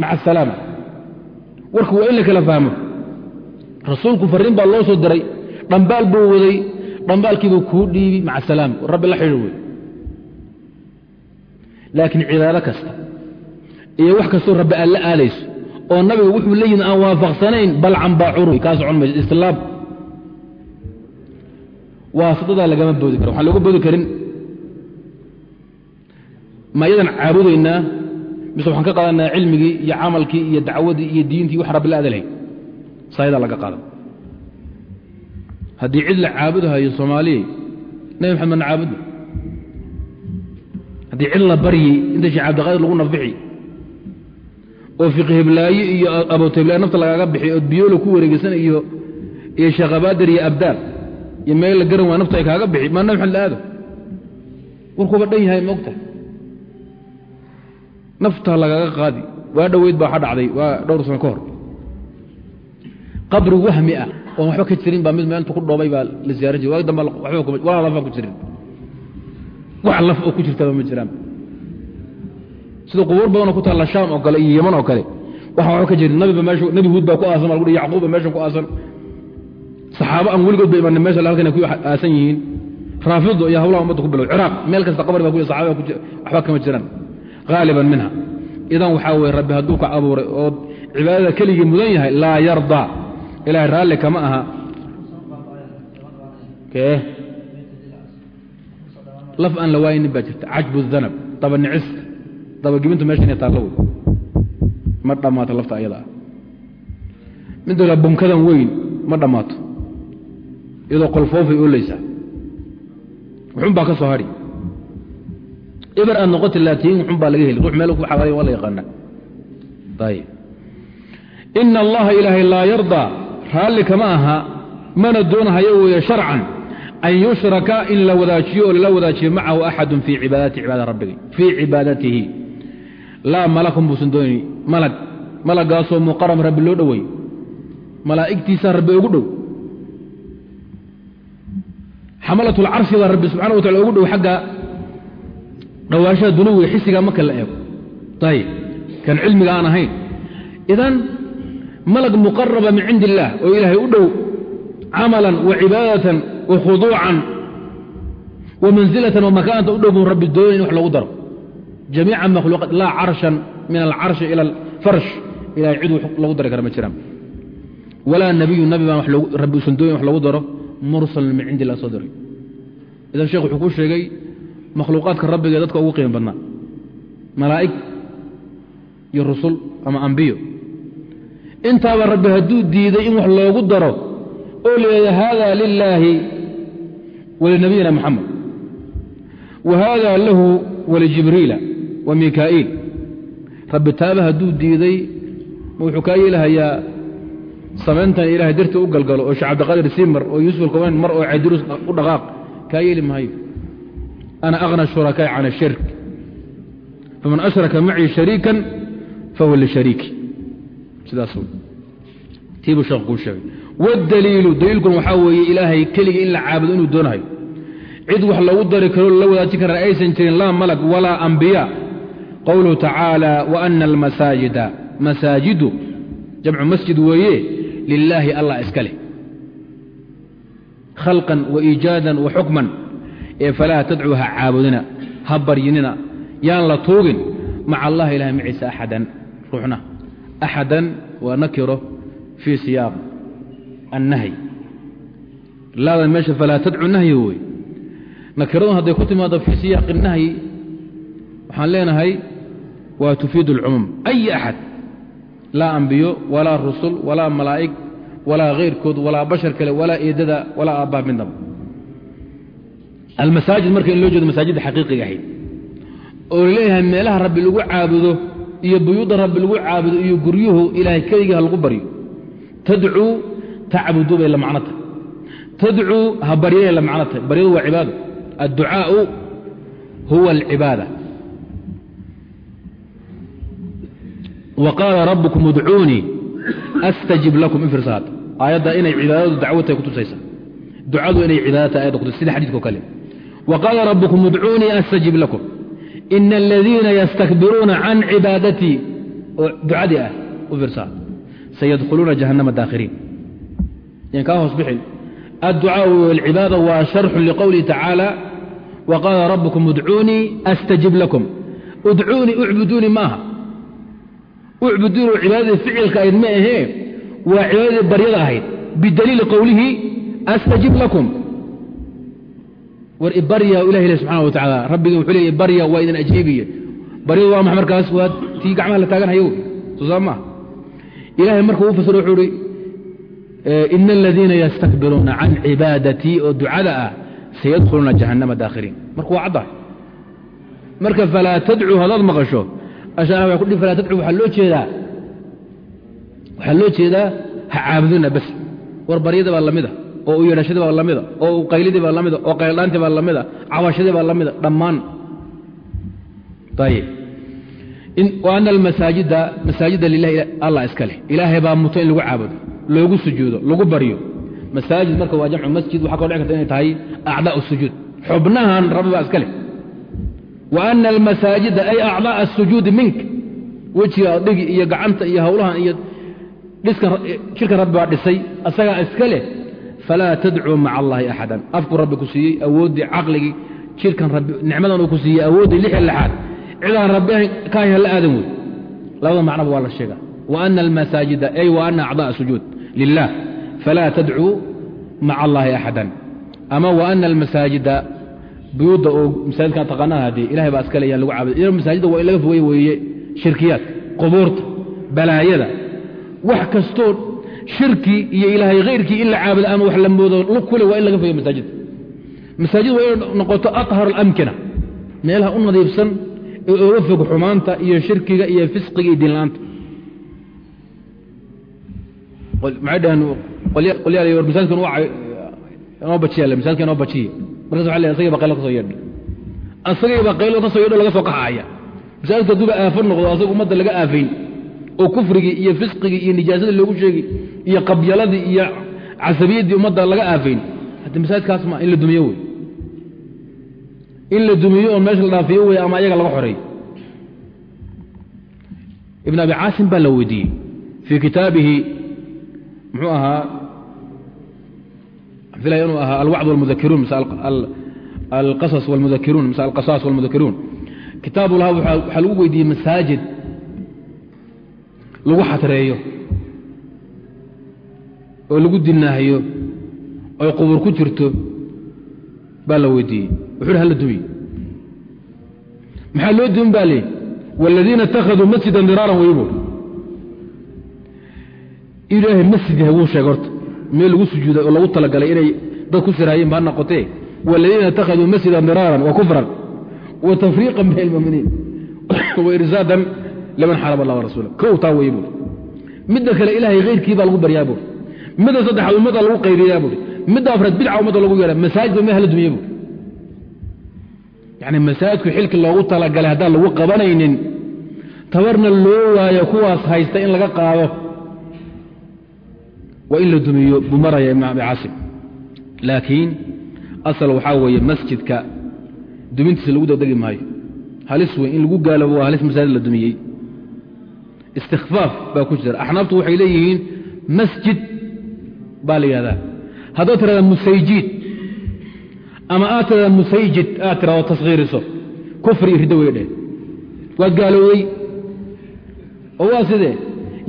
maca asalaama warku waa in la kala fahmo rasuulku farriin baa loo soo diray dhambaal buu waday dhambaalkiibuu kuu dhiibi maca asalaama rabbi la xidhiir wey laakiin cibaado kasta iyo wax kastoo rabbi aad la aadayso oo nabiga wuxuu la yimid aan waafaqsanayn balcan baa curuy kaa socon mayso istilaab waasitadaa lagama boodi karo waxaan looga boodi karin ma iyadan caabudaynaa mise waxaan ka qaadanaa cilmigii iyo camalkii iyo dacwadii iyo diintii wax rabbi la aada lahayn saayadaa laga qaadan haddii cid la caabudahayo soomaaliyey nabi maxamed mana haddii cid la baryey inta sheekh cabdiqaadir lagu nafbixi oo fiqhiblaayo iyo abothiblaayo nafta lagaaga bixi oo biyoolo ku wareegeysan iyo iyo sheekhabaadir iyo abdaar iyo meel la garan waa nafta ay kaaga bixi maa nabi maxamed la aado? Warkuuba dhan yahay moogta nafta lagaaga qaadi. Waa dhoweyd baa waxa dhacday. Waa dhowr sano ka hor. Qabri wahmi ah oon waxba ka jirin baa mid meelta ku dhoobay baa la ziyaaran jir waag damba walaa lafaan ku jirin. Wax laf oo ku jirtaba ma jiraan. Sida qubuur badanoo ku taalla shaam oo kale iyo yeman oo kale waxaan waxba ka jirin. Nabiba meesha nebi huud baa ku aasan baa lagu yacquubba meeshan ku aasan. Saxaabo aan weligood ba imanin meesha halkan ku aasan yihiin. Raafido iyo hawlaha ummadda ku bilow. Ciraaq meel kasta qabri baa ku saxaaba waxba kama jiraan haaliban minha idan waxaa weye rabbi hadduu ka abuuray oo cibaadada keligii mudan yahay laa yardaa ilahay raalli kama aha laf aan la waaynin baa jirta cajbu danab dabanicis dabagebintu meesha inay taallo wey ma dhammaato lafta ayada ah midda kale bunkadan weyn ma dhammaato iyadoo qolfoofay oolaysaa wuxun ka soo hadhi eber aad noqota laatiin wuxun baa laga heli. Ruux meel ku xawaaya waa la yaqaana ina allaha ilaahay laa yardaa raalli kama aha. Mana doonahayo weeye sharcan. An yushraka in la wadaajiyo oo lala wadaajiyo macahu axadun fii cibaadatihi. Laa malakun buusan doonayni malag. Malagaasoo muqaram rabbi loo dhowey malaa'igtiisa rabbi ugu dhow. Xamalat lcarshi baa rabbi subxana wa tacala ugu dhow xagga dhawaashaha dunuwiga xisigaa marka la eego. Ayib kan cilmiga aan ahayn. Idan malag muqaraba min cindi illaah oo ilaahay u dhow camalan wa cibaadatan wa khuduucan wa mansilatan wa makaanatan u dhow buu rabbi doonay in wax loogu daro. Jamiica makhluuqaat laa carshan min alcarshi ila alfarsh. Ilahay cid lagu dari kara ma jiraan. Walaa nabiyu nabi baan rabbi usan doonin wax lagu daro. Mursalan min cindi illah soo diray idan sheekh wuxuu ku sheegay makhluuqaadka rabbigae dadka ugu qiimo badnaa. Malaa'ig iyo rusul ama ambiyo. Intaaba rabbi hadduu diiday in wax loogu daro oo leeya hada lilaahi walinabiyina moxamed wa hada lahu walijibriila wa mikaa'iil rabbi taaba hadduu diiday wuxuu kaa yeelahayaa samayntan ilahay dartii u galgalo oo sheekh cabdiqaadir simar oo yuusuf alkoban mar oo caydiruus u dhaqaaq kaa yeeli maayo ana akhna shurakaai can ashirk faman ashraka macii shariikan fahuwa lishariiki sidaas tiibuu sheekh kuu sheegay waddaliilu daliilkuna waxaa weeye ilaahay keligii in la caabudo inuu doonahayo cid wax lagu dari karo la wadaajin kara aysan jirin laa malag walaa ambiya qowluhu tacaala waana almasaajida masaajidu jamcu masjid weeye lilaahi allah iska leh khalqan wa iijaadan wa xukman ee falaa tadcuu ha caabudina ha baryinina. Yaan la tuugin maca allahi ilahay maciisa axadan ruuxna. Axadan waa nakiro fii siyaaq annahyi. Laadan meesha falaa tadcu nahyi wey nakiradun hadday ku timaado fii siyaaqi nahyi waxaan leenahay waa tufiidu alcumuum ay axad? Laa ambiyo walaa rusul walaa malaa'ig walaa hayrkood walaa bashar kale walaa eedada walaa aabbaa midnaba almasaajid marka in loo jeedo masaajidda xaqiiqiga ahayd oo la leeyahay meelaha rabbi lagu caabudo iyo buyuudda rabbi lagu caabudo iyo guryuhu ilaahay keligii lagu baryo. Tadcuu tacbudu bay la macno tahay. Tadcuu ha baryay la macno tahay. Baryadu waa cibaado adducaau huwa alcibaada. Wa qaala rabbukum udcuunii astajib lakum in aayadda inay cibaadadu dacwo tahay kutusaysa ducadu inay cibaado ayadda kutusay sida xadiidko kale wa qaala rabbukum udcuunii astajib lakum ina aladiina yastakbiruuna can cibaadatii oo ducadii ah u firsaad sayadkhuluuna jahannama daakhiriin yan kaa hoos bixin adducaau walcibaada waa sharxun liqowlihi tacaala wa qaala rabbukum udcuunii astajib lakum udcuunii ucbuduunii ma aha ucbuduunu cibaadadii ficilka ahayd ma ahee waa cibaadadii baryada ahayd bidaliili qowlihi astajib lakum war ibarya ilah il subxana wa tacaala rabbiga wuxuu leey barya waa idin ajiibiye baryadu waa maxa markaas waa tii gacmaha la taagan hayo soo saa maaha ilahay markuu u fasiro wuxuu uhi ina aladiina yastakbiruuna can cibaadatii oo ducada ah sayadkhuluuna jahannama daakhiriin marka waa caddahay marka falaa tadcuu haddaad maqasho ashaana waa kudhi falaa tadcuu waxaa loo jeedaa. Waxaa loo jeedaa ha caabudina bas war baryada baa lamida oo u yeedhashadii baa lamida oo qaylidii baa lamida oo qayldhaantii baa lamida cawashadii baa lamida dhammaan. Ana almasaajida masaajida lilahi allah iska leh. Ilaahay baa muto in lagu caabudo loogu sujuudo lagu baryo masaajid marka waa jamcu masjid waxaa koo dhici karta inay tahay acdaa sujuud. Xubnahan rabbi baa iska leh. Wa ana almasaajida ay acdaa asujuudi minka wejiga dhigi iyo gacanta iyo hawlahan iyo jirka rabbi baa dhisay asagaa iska leh falaa tadcuu maca allahi axadan afku rabbi ku siiyey awooddii caqligii jirkan nicmadan uu ku siiyey awooddii lix lixaad cidaan rabbi ka hay la aadan wey labada macnaba waa la sheegaa wa ana almasaajida ay wa ana acdaa sujuud lilah falaa tadcuu maca allahi axadan ama wa ana almasaajida buyuudda oo masaajidkan taqaanaa haddii ilahay baa iska lagu caabudo idan masaajidda waa in laga fogey weeye shirkiyaadka qubuurta balaayada wax kastoo shirki iyo ilaahay hayrkii in la caabudo ama wax la moodo kule waa in laga fogey masaajidda masaajid waa inay noqoto aطhar alamkina. Meelaha u nadiifsan ee oga fog xumaanta iyo shirkiga iyo fisqiga iyo diinla'aanta maxay dhaheen qolyaal laga soo oo kufrigii iyo fisqigii iyo nijaasadii loogu sheegi iyo qabyaladii iyo casabiyaddii ummadda laga aafayn. Haddi masaajidkaas ma in la dumiyo wey. In la dumiyo oon meesha la dhaafiyo wey ama ayaga laga xoreeyo ibn abi caasim baa la weydiiyey fii kitaabihi muxuu ahaa filaya inuu ahaa alwacd walmudakiruun mise alqasas walmudakiruun mise alqasaas walmudakiruun kitaabu laha waxaa lagu weydiiyey masaajid lagu xatreeyo oo lagu dinaahiyo oy qubuur ku jirto baa la weydiiyey. Wuxu uhi hala dumiye maxaa loo dumin baa leey wاladiina اtakhaduu masjida diraaran weybo ilaahay masjid yahay wuu sheegay horta. Meel lagu sujuuday oo lagu talagalay inay dad ku siraayeen baa noqotee. Waladiina ittakhaduu masjidan diraaran wa kufran wa tafriiqan bayna almuminiin wa irsaadan liman xaraba allah warasuula kow taa weye buuri midda kale ilaahay hayrkii baa lagu baryaa buuri midda saddexaad ummadda lagu qaybiyaa buuri midda afraad bidca ummadda lagu yeedha masaajidba meha la dumiye buuri yacni masaajidku xilki loogu talagalay haddaan lagu qabanaynin tabarna loo waayo kuwaas haysta in laga qaado. Waa in la dumiyo buu maraya ibn abi casim laakiin asal waxaa weeye masjidka dumintiisa lagu degdegi maayo. Halis weyn in lagu gaalabo waa halis masaajid la dumiyey. Istikfaaf baa ku jira. Axnaaftu waxay leeyihiin masjid baa la yidhahdaa. Haddaad tirahdaa musayjiid ama aad tirahdaa musayjid aad tirahdo tashiiriso kufri iyo riddo wey dheh waad gaalowday. Oo waa sidee?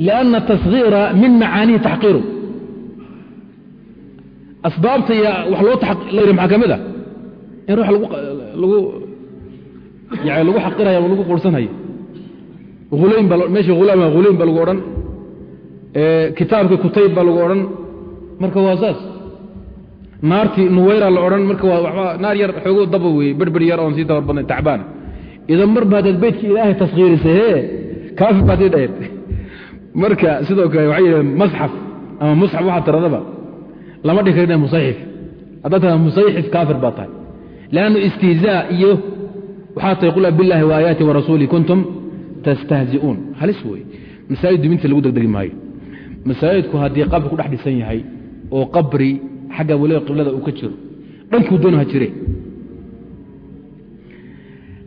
Lianna tashiira min macaanihi taxqiiru. Asbaabta iyo wax loo taxqiir maxaa ka mid a in ruux lagu yani lagu xaqirayo ama lagu qursanayo. Hulayn ba baa lagu odhan. Kitaabkii kutayb baa lagu odhan marka waa saas naartii nuwayra la odhan marka waa naar yar xoogo daba weeye berber yar oon sii tabar badnay tacbaana idan mar baad beydka ilaahay taskhiirisay hee kaafir baad ii dhahayd marka sidoo kale waxay yidhahdeen masxaf ama musxaf waxaa tiradaba lama dhigi karina musayxif. Haddaad tirada musayxif kaafir baa tahay. Lannu istihzaa iyo waxaa tahay qul biاllahi waaayaati warasuuli kuntum tastahzi'uun. Halis wey masaajid duminta lagu degdegi maayo. Masaajidku haddii qabri ku dhex dhisan yahay oo qabri xagga weliba qiblada uu ka jiro. Dhankuu doon ha jire.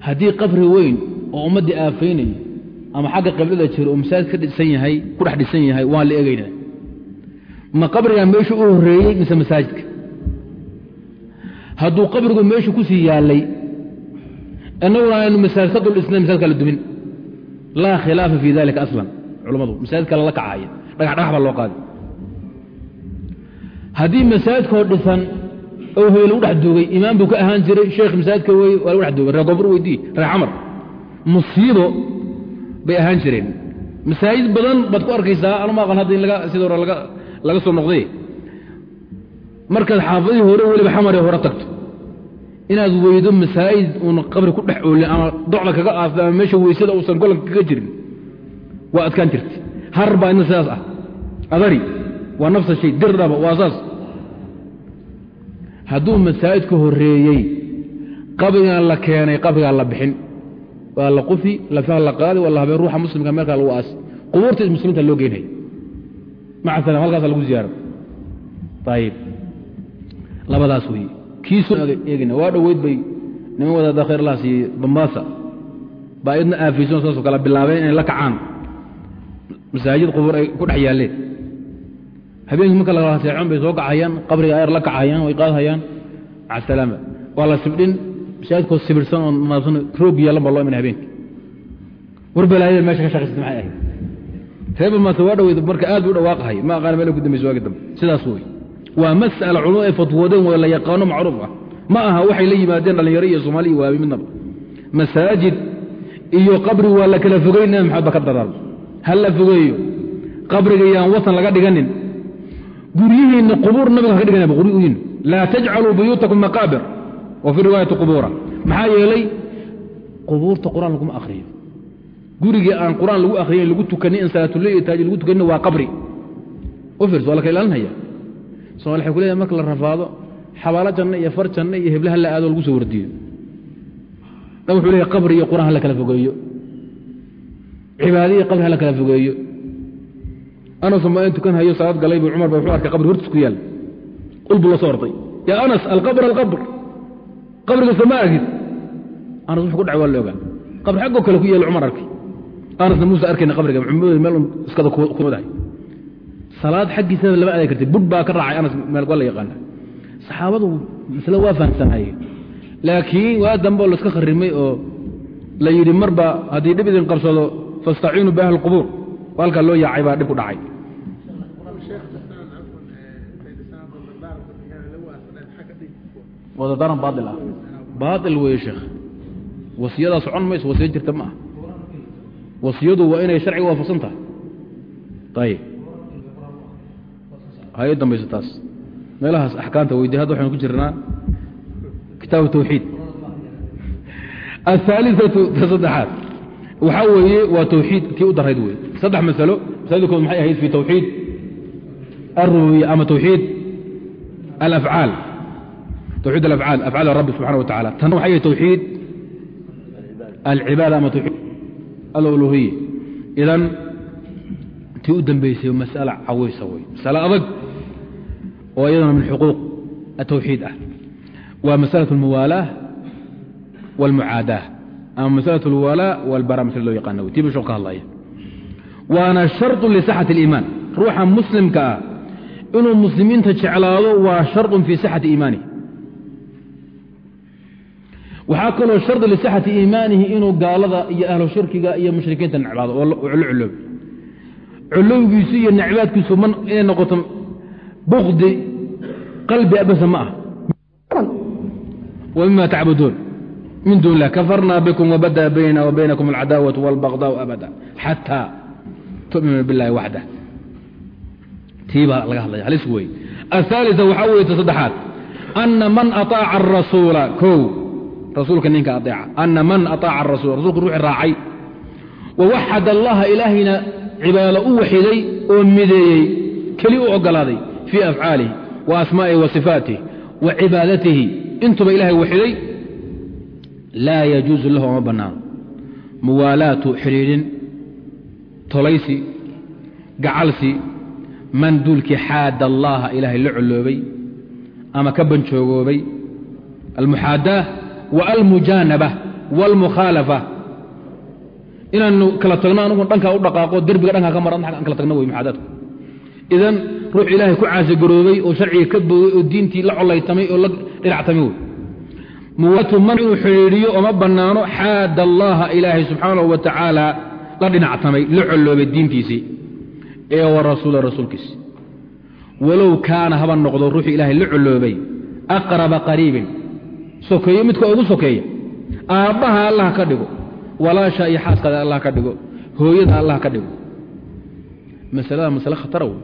Haddii qabri weyn oo ummaddii aafaynayo ama xagga qiblada jiro oo masaajid ka dhisan yahay ku dhex dhisan yahay waan la egaynaa ma qabrigaa meeshu u horreeyey mise masaajidka? Hadduu qabrigu meeshu ku sii yaallay innaguna aynu masaajid ka dul dhisnay masaajidka la dumin. Laa khilaafa fii dalika aslan. Culammadu masaajid kale la kacaya dhagax dhagax baa loo qaaday haddii masaajidkoo dhisan oo hoy lagu dhex duugay imaam buu ka ahaan jiray sheekh masaajidka wey waa lagu dhex duugay. Reer goobur weydii reer xamar musiibo bay ahaan jireen. Masaajid badan baad ku arkaysaa anuma aqan hadda in sida hore laga soo noqday. Markaad xaafadihii hore weliba xamaree hore tagto. Inaad weydo masaajid uuna qabri ku dhex oolin ama docda kaga aasda ama meesha weysada uusan golanka kaga jirin waa adkaan jirta har baa ina sidaas ah. Adari waa nafsa shay dirdhaba waa saas. Hadduu masaajidka horreeyey qabrigaan la keenay qabrigaan la bixin. Waa la qufi lafaha la qaadi waa la habeen ruuxa muslimka meelkaa lagu aasi qubuurta muslimiinta loo geynaya maca salam halkaasa lagu ziyaara ayib labadaas weeye. Kiisu eegina waa dhoweyd bay niman wadaada khayrlaha siiyey bambaasa. Baa idna aafayson saasoo kale bilaabeen inay la kacaan. Masaajid qubuur ay ku dhex yaalleen habeenkii marka la seecon bay soo kacayaan qabriga ayar la kacayaan way qaadhayaan. Maca asalaama waa la sibdhin masaajidkoo sibirsan oo naabsan roog yeelan baa loo iman habeenkii. War balaayada meesha ka shaqaysata maxay ahayd? Reer bambaasa waa dhoweyd marka aad buu dhawaaqahay ma aqaana meel ku dambaysa waagi dambe. Sidaas wey waa mas'ala culumada ay fatwoodeen waa la yaqaano macruuf ah. Ma aha waxay la yimaadeen dhallinyaro iyo soomaali iyo waabi midnaba. Masaajid iyo qabri waa la kala fogeyn nabi maxamed ka dadaal. Ha la fogeeyo. Qabriga yaan watan laga dhiganin guryihiinna qubuur nabiga haka dhiganaba guryihiinna laa tajcaluu buyuutakum maqaabir. Wa fii riwaayati qubuura. Maxaa yeelay qubuurta qur'aan laguma akhriyo. Gurigii aan qur'aan lagu akhriyin lagu tukanin in salaatuley iyo taaji lagu tukanin waa qabri. U fiirso waa la ka ilaalinaya. Somal waxay ku leeyahay marka la rafaado xabaalo janno iyo far janno iyo heblaha la aado lagu soo wardiyo. Nab wuxuu leeyahy qabri iyo quraan ha la kala fogeeyo. Cibaado iyo qabri ha la kala fogeeyo anas ma in tukan hayo salaad galay buu cumar ba wuxuu arkay qabri hortiis ku yaal. Ul buu la soo orday. Yaa anas alqabr alqabr. Qabriga soo ma aragid anas wuxuu ku dhacay waa la ogaa qabri xaggoo kale ku yaal cumar arkay. Anasna muusa arkayna qabriga meel iskada kudahay salaad xaggiisana lama aday karti budh baa ka raacay anas meel waa la yaqaana saxaabadu masle waa fahamsanaayeen laakiin waa dambe oo laiska kharimay oo la yidhi marba haddii dhib idin qabsado fastaciinu biahli qubuur halkaa loo yaacay baa dhib ku dhacay wadadaran baail ah. Baail weeye sheekh. Wasiyadaa socon mayso wasiyo jirta ma ah wasiyadu waa inay sharciga waafaqsan tahay. Ayib hay dambayso taas. Meelahaas axkaamta weydiy hadda waxaynu ku jirnaa kitaabu tawxiid. Ahaaliatu ta saddexaad waxaa weeye waa tawxiid kii u darayd wey saddex masalo masalada kood maxay ahayd fi tawxiid? Alrububiya ama tawxiid? Alafcaal tawxiid alafcaal afcaal rabbi subxana wa tacala tan waxay tawxiid alcibaada ama tawxiid aluluhiya idan tii u dambaysay masala caweysa wey masale adag oo iyadana min xuquuq atawxiid ah waa masalaة اlmuwaalaة wاlmucaadaa ama masalaة اlwalaa wاlbara masle loo yaqaana tii bashoo ka hadlaya waana sharط liصaxaة اliimaan ruuxa muslimka ah inuu muslimiinta jeclaado waa sharط fii صaxati iimaanihi waxaa kaloo shardi lisixati iimaanihi inuu gaalada iyo ahlu shirkiga iyo mushrikiinta necbaado oo culo culoob culowgiisu iyo necbaadkiisu man inay noqoto bukdi qalbi abasa ma ah. Wamima tacbuduun. Min duun lah kafarna bikum wabada baynana wa alcadaawatu walbaqdaau abada xataa tuminu billahi waxdah tii laga hadlaya halis wey aaalisa waxaa weyta saddexaad ana man aaaca arasuula o rasuulka ninka aeeca ana man aطaaca arasul rasulka ruuxi raacay. Wawaxad allaha ilaahayna cibaado u waxiday oo mideeyey keli u ogolaaday fii afcaalihi wa asmaa'ihi wa sifaatih wa cibaadatihi. Intuba ilahay waxiday laa yajuusu lahu oma bannaano muwaalaatu xidhiidhin tolaysi gacalsi man duulkii xaada allaha ilaahay la colloobay ama ka banjoogoobay almuxaadaah walmujaanaba wاlmukhaalafa inaanu kala tagno anugu dhankaa u dhaqaaqo derbiga dhankaa ka maran an kala tagno wey muxaadaadku idan ruux ilaahay ku caasigaroobay oo sharciga ka bogay oo diintii la colaytamay oo la dhinactamay wey muwaatu man inuu xidhiidhiyo oma bannaano xaada allaha ilaahay subxaanahu wa tacaala la dhinactamay la colloobay diintiisii ee wa rasuula rasuulkiisi walow kaana haba noqdo ruuxuu ilaahay la colloobay aqraba qariibin sokeeyo midka ugu sokeeya. Aabbaha allah ka dhigo walaasha iyo xaaskaada allah ka dhigo hooyada allah ka dhigo. Masalada masale khatara wey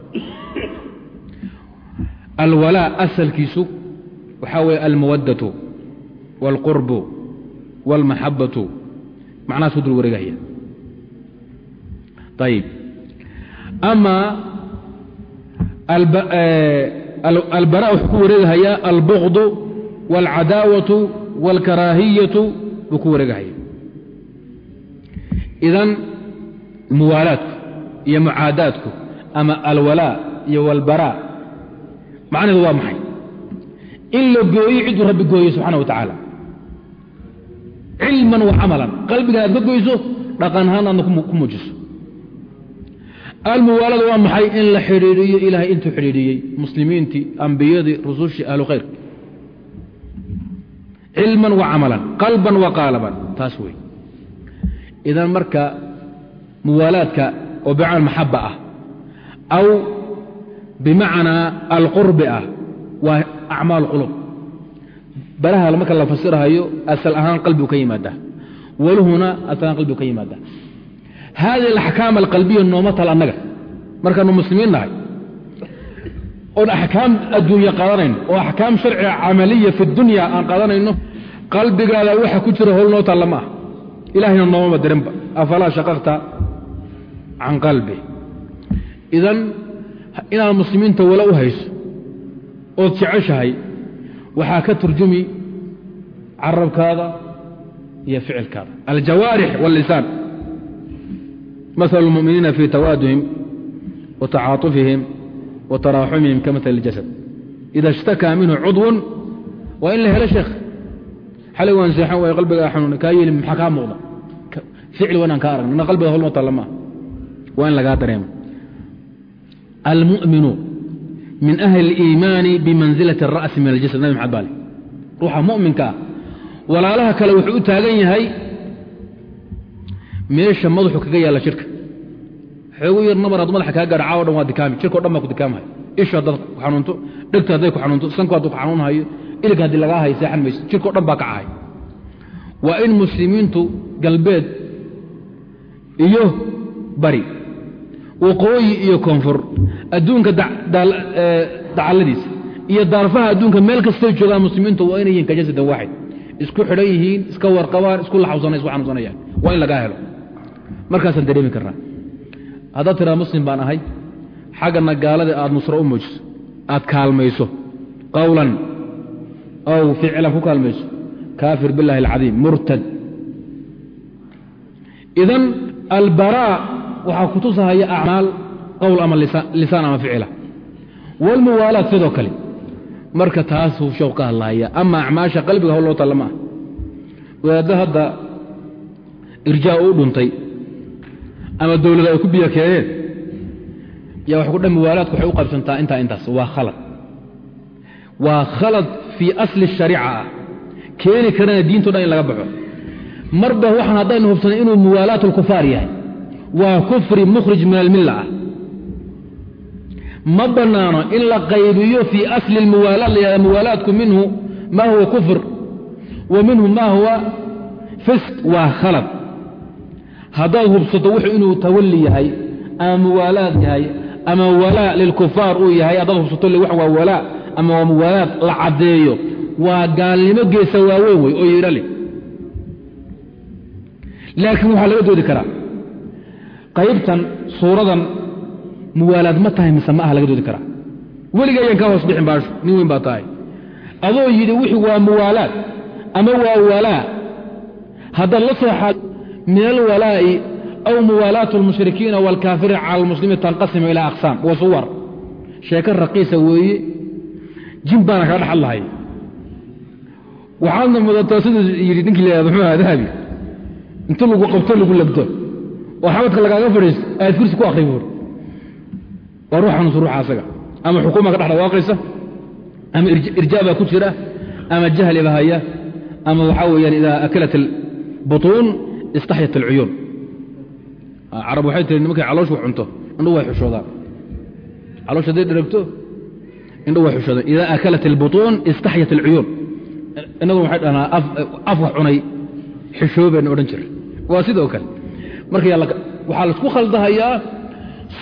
alwalaa asalkiisu waxaa weeye almawaddatu wاlqurbu wاlmaxabatu macnahaas ku dul wareegahaya ayib ama albara wuxuu ku wareegahayaa albukdu wاlcadaawatu wاlkaraahiyatu buu ku wareegahaya idan muwaalaadku iyo mucaadaadku ama alwalaa iyo walbaraa macnaheedu waa maxay in la gooyo cidduu rabbi gooye subxana wa tacaala cilman wa camalan qalbigan aad ka goyso dhaqan ahaan aadna ku muujiso almuwaalada waa maxay in la xidhiidhiyo ilaahay intuu xidhiidhiyey muslimiintii ambiyadii rusushii ahlu khayr cilman wa camalan qalban wa qaalaban taas wey idan marka muwaalaadka oo bimacna maxaba ah aw bimacnaa alqurbi ah waa acmaal qulub. Baraha marka la fasirahayo asal ahaan qalbigu ka yimaada waluhuna asal qalbigu ka yimaada hadihi alaxkaam alqalbiya nooma tal annaga markaanu muslimiin nahay oon axkaam adduunya qaadanayn oo axkaam sharciga camaliya fi dunya aan qaadanayno qalbigaada waxa ku jira howl noo taalla ma ah. Ilahayna noomama dirinba afalaa shaqaqta can qalbi. Idan inaad muslimiinta wala u hayso ood jeceshahay waxaa ka turjumi carabkaada iyo ficilkaada. Aljawaarix wاllisaan maal اlmuminiina fi tawaaduhim wa tacaatufihim wa taraaxumihim ka maثل اljasad ida اshtakaa minhu cudw waa in la helo sheekh xalay waan seexan waay qalbigaa xanuuna kaa yeeli maxaa kaa muuqda ficil waa inaan ka aragna ina qalbiga holma talla maa waa in lagaa dareemo almu'minu min ahli اliimaani bimansilati الra'si min aljasad nabi maxamed baale ruuxa mu'minka ah walaalaha kale wuxuu u taagan yahay meesha madaxu kaga yaalla jirka xoogu yar nabar hadd madaxa kaa gaadha caawo dhan waa dikaami. Jirkao dhan baa ku dikaamhay isha haddaad ku xanuunto dhegta hadday ku xanuunto sanku hadduu ku xanuunhayo ilig haddii lagaa hay seexan mayso. Jirkao dhan baa kacahay waa in muslimiintu galbeed iyo bari waqooyi iyo koonfur adduunka dacalladiisa iyo daarfaha adduunka meel kastay joogaan muslimiintu waa inay yihiin ka jasadan waaxid isku xidhan yihiin iska warqabaan isku laxawsana isku xanuunsanayaan. Waa in lagaa helo. Markaasaan dareemi karnaa haddaad tiraa muslim baan ahay xaggana gaalada aad nusro u muujiso. Aad kaalmayso. Qawlan. Aw ficlan ku kaalmayso. Kaafir biاllahi alcadiim. Murtad. Idan albaraa waxaa kutusahaya acmaal qowl ama lisaan ama ficila. Wاlmuwaalaad sidoo kale. Marka taasuu sheekhu ka hadlahaya ama acmaasha qalbiga hawl loo talla ma ah wadaadda hadda irjaa u dhuntay ama dowlad ay ku biyakeeneen yaa wax kudha muwaalaadku waxay u qaybsantaa intaa intaas. Waa khalad. Waa khalad fii asli shariica. Ah keeni karana diinto dhan in laga baxo. Marba waxaan haddaynu hubsanay inuu muwaalaat yahay. Waa kufri mukhrij min almilla ah ma bannaano in la qaybiyo fii asli اlmuwaalaad la yihahda muwaalaadku minhu ma huwa kufr wa minhu ma huwa fisq. Waa khalad haddaad hubsato wuxuu inuu tawalli yahay ama muwaalaad yahay ama walaa lilkufaar uu yahay haddaad hubsato wax waa walaa ama waa muwaalaad la caddeeyo waa gaalnimo geesa waaweyn wey oo yeedha leh laakiin waxaa laga doodi karaa. Qaybtan suuradan muwaalaad ma tahay mise ma ah laga doodi karaa. Weliga ayaan kaa hoos bixin baasho nin weyn baa tahay. Adoo yidhi wixii waa muwaalaad ama waa walaa haddaad la seexaad min alwalaa'i aw muwaalaat اlmushrikiina wاlkaafiriin cala almuslimiin tanqasimu ilaa aqsaam wa suwar sheeko raqiisa weeye jin baana kaga dhexad lahay waxaadna mudataa siduu yidhi ninkii la yhahdo muxuu aha dahabi inta lagu qabto lagu labto oo xabadka lagaaga fadhiisto aad kursi ku akri waa ruuxanusu ruuxa asaga ama xukuuma ka dhex dhawaaqaysa ama irjaa baa ku jira ama jahli ba haya ama waxaa weeyaan idaa akalat albutuun istaxyat alcuyuun carab waxay tiri nimankay calooshu cunto indhu way xushoodaan. Caloosh hadday dheragto indhu way xushoodaan. Idaa akalat albutuun istaxyat alcuyuun innagu waxay dhahnaa af wax cunay xishoobayna odhan jira waa sidoo kale. Marka waxaa la isku khaldahayaa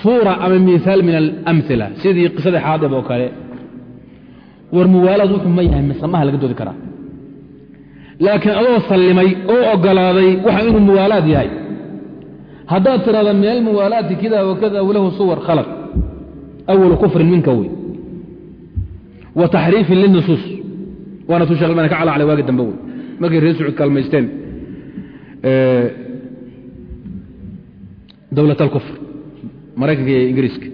suura ama miaal min alamila sidii qisadii xaadib oo kale. War muwaalaad wuxuu ma yahay misamaha laga doodi karaa laakiin adoo sallimay oo ogolaaday waxa inuu muwaalaad yahay. Haddaad tidhahda min almuwaalaati kida wakada walahu suwar khalaq. Awalu kufrin minka wey wa taxriifin linusuus waana tuu shekh albani ka calaclay waagi dambe wey markay reer sacuud kaalmaysteen dowlat alkufr maraykanka iyo ingiriiska.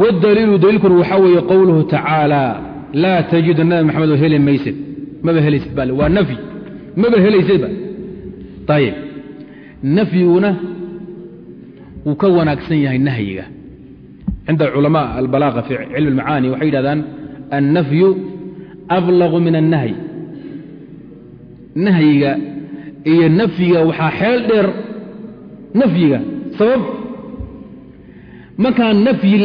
Wاdaliilu daliilkuna waxaa weeye qowluhu tacaala laa tajidu nabi maxamed heli maysid maba helaysid baa waa nafyi maba helaysadba ayib nafyiguna wuu ka wanaagsan yahay nahyiga. Cinda culamaa albalaaqa fii cilmi almacaani waxay yidhahdaan annafyu ablaqu min annahyi. Nahyiga iyo nafyiga waxaa xeel dheer nafyiga sabab markaa nafyi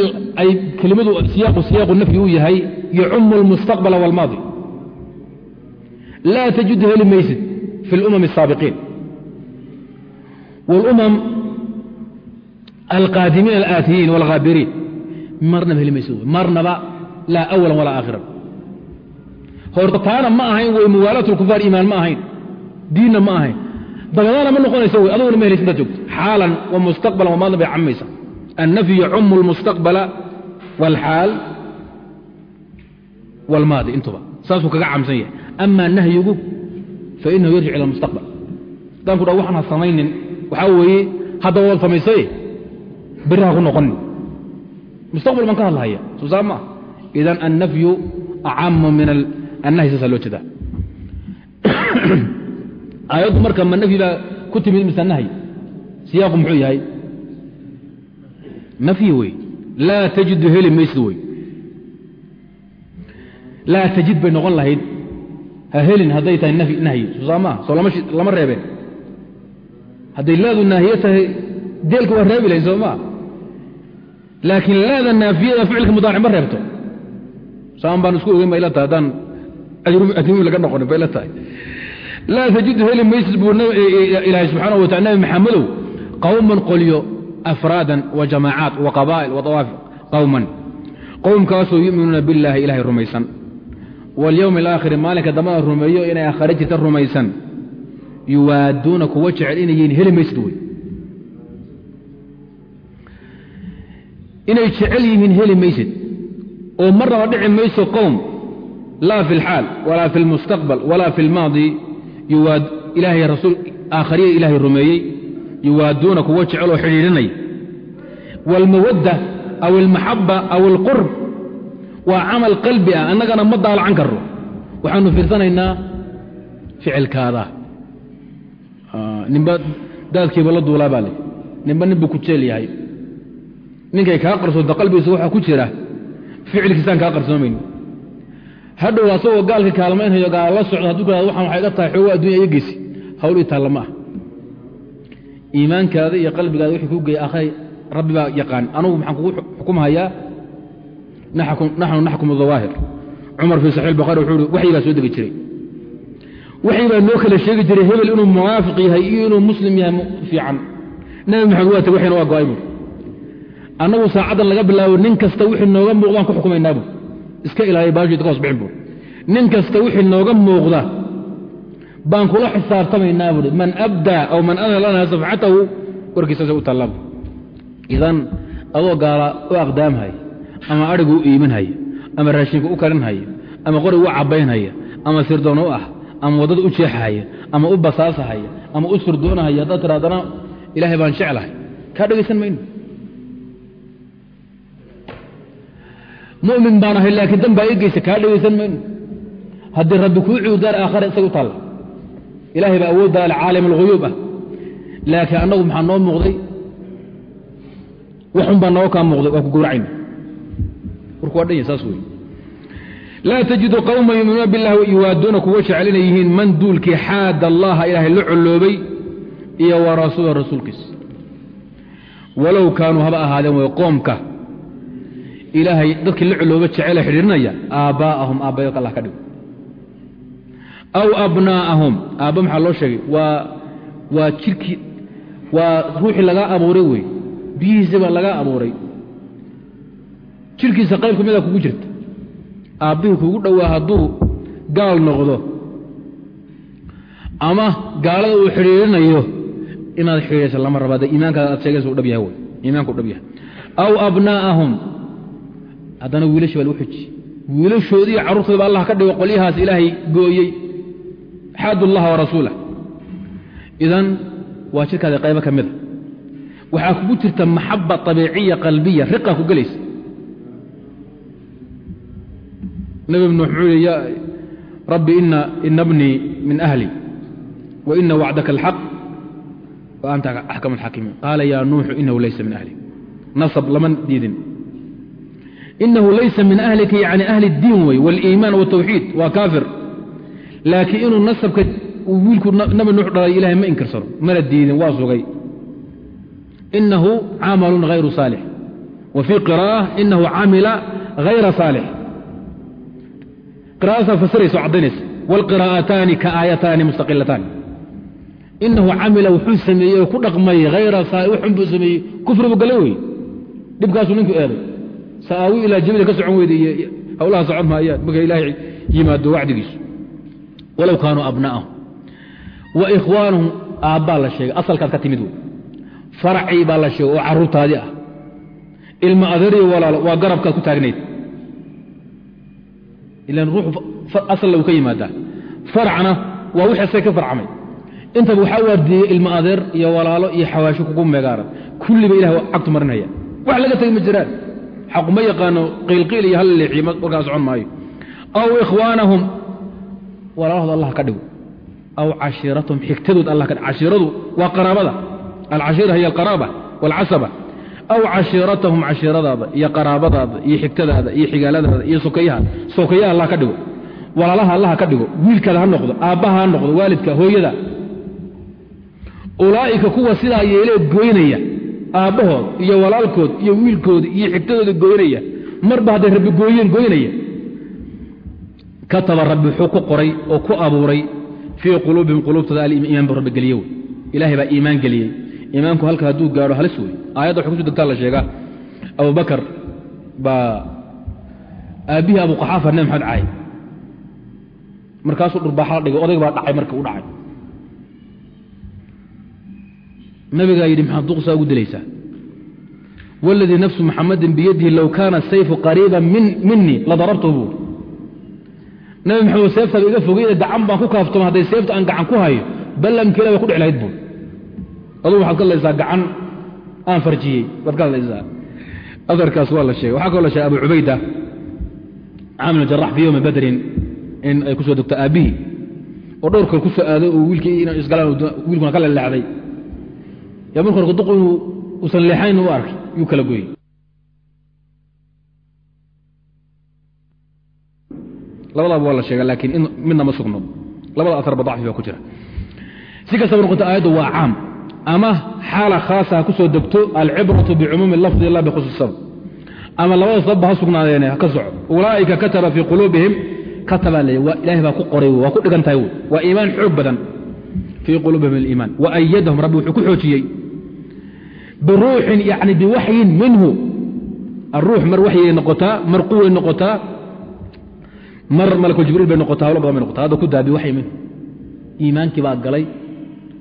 ay kelimadu siyaaqu siyaaqu nafyi uu yahay yacumu almustaqbala walmaadi laa tajidu heli maysid fi اlumam الsaabiqiin wاlumam alqaadimiin alaatiyiin wاlghaabiriin marnaba heli maysid marnaba laa awala walaa aakhiran horta taana ma ahayn wey muwaalaat اlkufaar iimaan ma ahayn diinna ma ahayn dabadaana ma noqonaysa wey aduguna ma helaysa intaad joogto xaalan wa mustaqbalan wa maadna bay cammaysa النفي يcم المستقبل والxاaل والmaadi intuba saasuu kaga camsan yahay ama nahyigu fainahu yarjic ila mustaqbal. Hadaan ku dha waxaan ha samaynin waxaa weeye hadda waad samaysay beri ku noqonin mustaqbal baan ka hadlahaya soo saa idan annafyu acamu min annahy saasa loo jeedaa. Aayaddu marka ma nafyi baa ku timid mise nahy siyaaqu muxuu yahay? Nafyi wey laa tajidu heli maysid wey laa tajid bay noqon lahayd ha helin hadday tahay nahyi soo maa soo lama reebeen hadday laadu naahiye tahay deelka waa reebi lahayn soo maa laakiin laada naafiyada ficilka mudaaric ma reebto. Saan baan isku ogeyn ba ila tahay haddaan ajrumi laga noqonin ba ila tahay. Laa tajidu heli maysid buu ilaahay subxaanahu wa tacala nabi maxamedow qawman qolyo afraadan wa jamaacaat wa qabaa'il wa awaafiq qowman qowmkaasoo yu'minuuna billaahi ilahay rumaysan walyowmi alaakhiri maalinka dambada rumeeyo inay aakhare jirta rumaysan yuwaaduuna kuwa jecel inay yihiin heli maysid wey inay jecel yihiin heli maysid oo marnaba dhici mayso qowm laa fi اlxaal walaa fi اlmustaqbal walaa fi اlmaadi ilaahay rasuul aakhariya ilaahay rumeeyey yuwaaduuna kuwa jecel oo xidhiidhinaya wاlmawadda aw اlmaxaba aw اlqurb waa camal qalbi ah annagana ma daalacan karro. Waxaanu fiirsanaynaa ficilkaada. Ninba daadkiiba la duulaa baa le ninba nin buu ku jeel yahay. Ninkay kaa qarsoonta qalbigiisa waxaa ku jira ficilkiisaan kaa qarsoomayn. Hadhow asagoo gaalka kaalmaynhayo gaala la socdo hadduu kaado waxaan waxay ga tahay xoogo addunya iga geysi hawl ii taalla ah. Iimaankaada iyo qalbigaada wixii kuu geeyay akhray rabbi baa yaqaan anugu maxaan kugu xukumhayaa naxnu naxkumu dawaahir cumar fii saxiix bukhari wuxuu uhi waxyi baa soo degi jiray waxyi baa noo kala sheegi jiray hebel inuu munaafiq yahay iyo inuu muslim yahay fiican nabi maxamed waa tag waxayna waa go'ay buur annagu saacaddan laga bilaabo nin kasta wixii nooga muuqdaan ku xukumaynaa buur iska ilaaliya baashiid ka hoos bixin buur nin kasta wixii nooga muuqda baan kula xisaabtamaynaa buuri man abdaa aw man ana lana safxatahu warkiisase u tallabu idan adoo gaala u aqdaamhaya ama adhigu u iiminhaya ama raashinka u karinhaya ama qori u cabbaynhaya ama sirdoon u ah ama waddada u jeexahaya ama u basaasahaya ama u surdoonahaya haddaad tiraadana ilaahay baan jeclahay. Kaa dhegaysan mayno. Mu'min baan ahay laakiin dan baa ii kaa dhegaysan mayno. Haddii rabbi kuu cuudaar aakhare isaga u taalla ilaahay baa awoodda ale caalim alghuyuub ah. Laakiin annagu maxaa noo muuqday? Waxun baa nooga kaa muuqday waa ku gowracayna warku waa dhan laa tajidu qowma yuminuuna billahi yuwaaduuna kuwa jecel inay yihiin man duulkii xaada allaha ilaahay la colloobay iyo wa rasuula rasuulkiisa walow kaanuu haba ahaadeen way qoomka ilaahay dadkii la collooba jecele xidhiirinaya aabbaa'ahum aabbayo allah ka dhigo. Aw abnaa'ahum aabba maxaa loo sheegay? Waa waa jirkii waa ruuxii lagaa abuuray wey biyihiisibaa lagaa abuuray jirkiisa qayb ka mida kugu jirta. Aabbihii kugu dhowaa hadduu gaal noqdo ama gaalada uu xidhiirinayo inaad xidhiiraysa lama raba dee iimaankaada aad sheegaysa dhab yahay iimaanka u dhab yahay. Aw abnaa'ahum. Haddana wiilashii baa lagu xiji wiilashoodiiyo carruurtooda ba allah ka dhigo qolyahaas ilaahay gooyey. Xaadu allaha wa rasuulah. Idan waa jirkaada qaybo ka mida waxaa kugu jirta maxaba abiiciya qalbiya riqaa ku gelaysa nabi ibn wuxuu yii ya rabbi ina bnii min ahli wa ina wacdaka alxaq wa anta axkam alxaakimiin qaala ya nuuxu inahu laysa min ahli nasab lama diidin inahu laysa min ahlika yani ahli اdiin wey wاliimaan wالtawxiid waa kaafir laakiin inuu nasabka wiilku nabi nuux dhalay ilahay ma inkirsano mana diidin waa sugay inahu camalu hayru saalix wa fii qira'a inahu camila hayra saalix qira'adasaa fasiraysa o caddaynaysa wاlqira'ataani ka aayataani mustaqilataani inahu camila wuxuu sameeyey oo ku dhaqmay hayra saalix wuxun buu sameeyey kufri buu galay wey dhibkaasuu ninku eeday. Sa'aawi ilaa jabida ka socon weyda iyo hawlaha socon maayaan marka ilaahay yimaado wacdigiisu. Walow kaanuu abna'ahum wa ikhwaanuhum aabbaa la sheegay asalkaad ka timid wey faracii baa la sheegay oo carruurtaadii ah. Ilma adeeriyo walaalo waa garabkaad ku taagnayd ilan ruuxu asalla uu ka yimaadaa. Faracna waa wixii asay ka farcamay. Intaba waxaa waardiiyey ilma adeer iyo walaalo iyo xawaasho kugu meegaaran kulliba ilah cagtu marinhaya wax laga tegay ma jiraan. Xaqu ma yaqaano qiilqiil iyo hal leexiye warkaa socon maayo. Aw ikhwaanahum walaalahooda allah ka dhigo. Aw cashiiratahum xigtadood allah ka dhigo. Cashiiradu waa qaraabada. Alcashiira hiy alqaraaba waalcasaba aw cashiiratahum cashiiradaada iyo qaraabadaada iyo xigtadaada iyo xigaaladaada iyo sokayaha sokayaha allah ka dhigo walaalaha allah ka dhigo wiilkaada ha noqdo aabbaha ha noqdo waalidka hooyada ulaa'ika kuwa sidaa yeelee goynaya aabbahood iyo walaalkood iyo wiilkooda iyo xigtadooda goynaya marba hadday rabbi gooyeen goynaya kataba rabbi wuxuu ku qoray oo ku abuuray fii quluubihim quluubtooda aliimaan buu rabbi geliye wey ilaahay baa iimaan geliyey iimaanku halka hadduu gaadho halis wey aayadda waxay kuso degtaa la sheegaa abubakar baa aabbihii abu qaxaafa nabi maxamed caay markaasuu dhurbaaxa la dhigay odayg baa dhacay marka u dhacay. Nabigaa yidhi maxaad duqsaa ugu dilaysaa. Waladii nafsu muxamadin biyadihi low kaana sayfu qariiban minii la darabtu buur nabi maxamed seeftaaba iga fogeyda gacan baan ku kaaftoma hadday seefta aan gacan ku hayo ballamkeela bay ku dhec lahayd buur adugu waxaad ka hadlaysaa gacan aan farjiyey. Baad ka aarkaas waa la sheegay. Waxaa kaloo la sheegay abu cubayda caamil jarax fi yowmi badrin in ay ku degto aabbihii. Oo dhowr kor ku soo aaday oo wiilkii ina isgalaan wiilkuna ka leleexday yaa marka hore duq inuu usan leexayn u arkay yuu kala goyey labadaaba waa la sheega laakiin midna ma sugno. Labada aarba dacfi baa ku jira. Si kastaba noqota aayaddu waa caam ama xaala khaasa ha ku soo degto alcibratu bicumuumi lafdi la bikhusuus sabab ama labada ha sugnaadeene haka soco ulaa'ika kataba fii quluubihim katabaa le ilahay baa ku qoray waa ku dhigan tahay. Waa iimaan xoog badan. Fii quluubihim aliimaan. Wa ayadahum rabbi wuxuu ku xoojiyey. Biruuxin yani biwaxyin minhu. Aruux mar waxyay noqotaa mar quway noqotaa mar malku jibriil bay noqotaa hawlo badan bay noqotaa. Hadda ku daa biwaxyi minhu. Iimaankii baa galay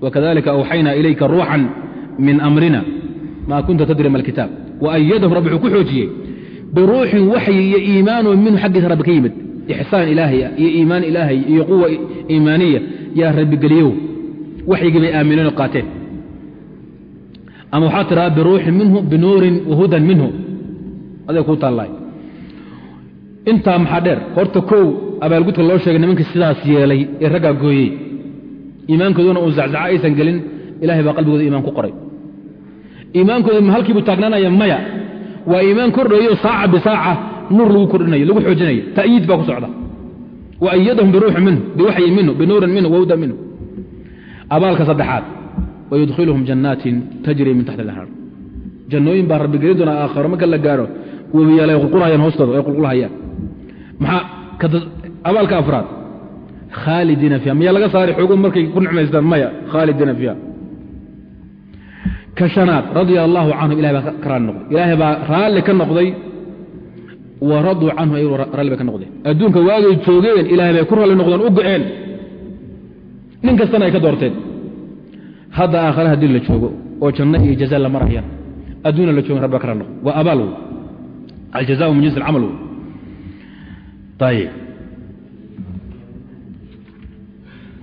وkذلika أwxayna ilayka ruuxا min أmrina ma kunta tadri ma اlkitaab وأyadahum rabbi wuxuu ku xoojiyey biruuxin waxyi iyo iimaano minhu xaggiisa rabbi ka yimid ixsaan ilaahaya iyo iimaan ilaahay iyo quwa iimaaniya yaa rabbigeliyow waxyigii bay aamineen oo qaateen ama waxaa tiraa biruuxin minhu binuurin wahudan minhu aday kuu taallaay intaa maxaa dheer horta kow abaalgudka loo sheegay nimankii sidaas yeelay ee raggaa gooyey iimaankooduna uu zaczaca aysan gelin ilahay baa qalbigooda iimaan ku qoray. Iimaankooda ma halkiibuu taagnaanaya maya. Waa iimaan kordhayo saaca bisaaca nuur lagu kordhinayo lagu xoojinayo. Ta'yiid baa ku socda. Wa biruuxin minhu biwaxyin minhu binuurin minhu wawdan minhu. Abaalka saddexaad wayudkhiluhum jannaatin tajri min taxti alahraar jannooyin baa rabbi gelin doonaa aakharo marka la gaaro webiyaal ay qulqulhayaan hoostooda ay qulqulhayaan maxaa abaalka afraad khaalidiina fiiha miyaa laga saari xoogo markay ku nicmaystaan? Maya khaalidiina fiiha ka shanaad radia allaahu canhum ilahay baa ka raalli noqday. Ilaahay baa raalli ka noqday wa raduu canhu ay raalli bay ka noqdeen adduunka waagay joogeen ilaahay bay ku raalli noqdeen u go-een. Nin kastana ay ka doorteen. Hadda aakhare haddii la joogo oo janno iyo jaza la marayaan adduuna la joogen rabbi baa ka raalli noqday. Waa abaal wey aljazaau min jinsi alcamal wey ayib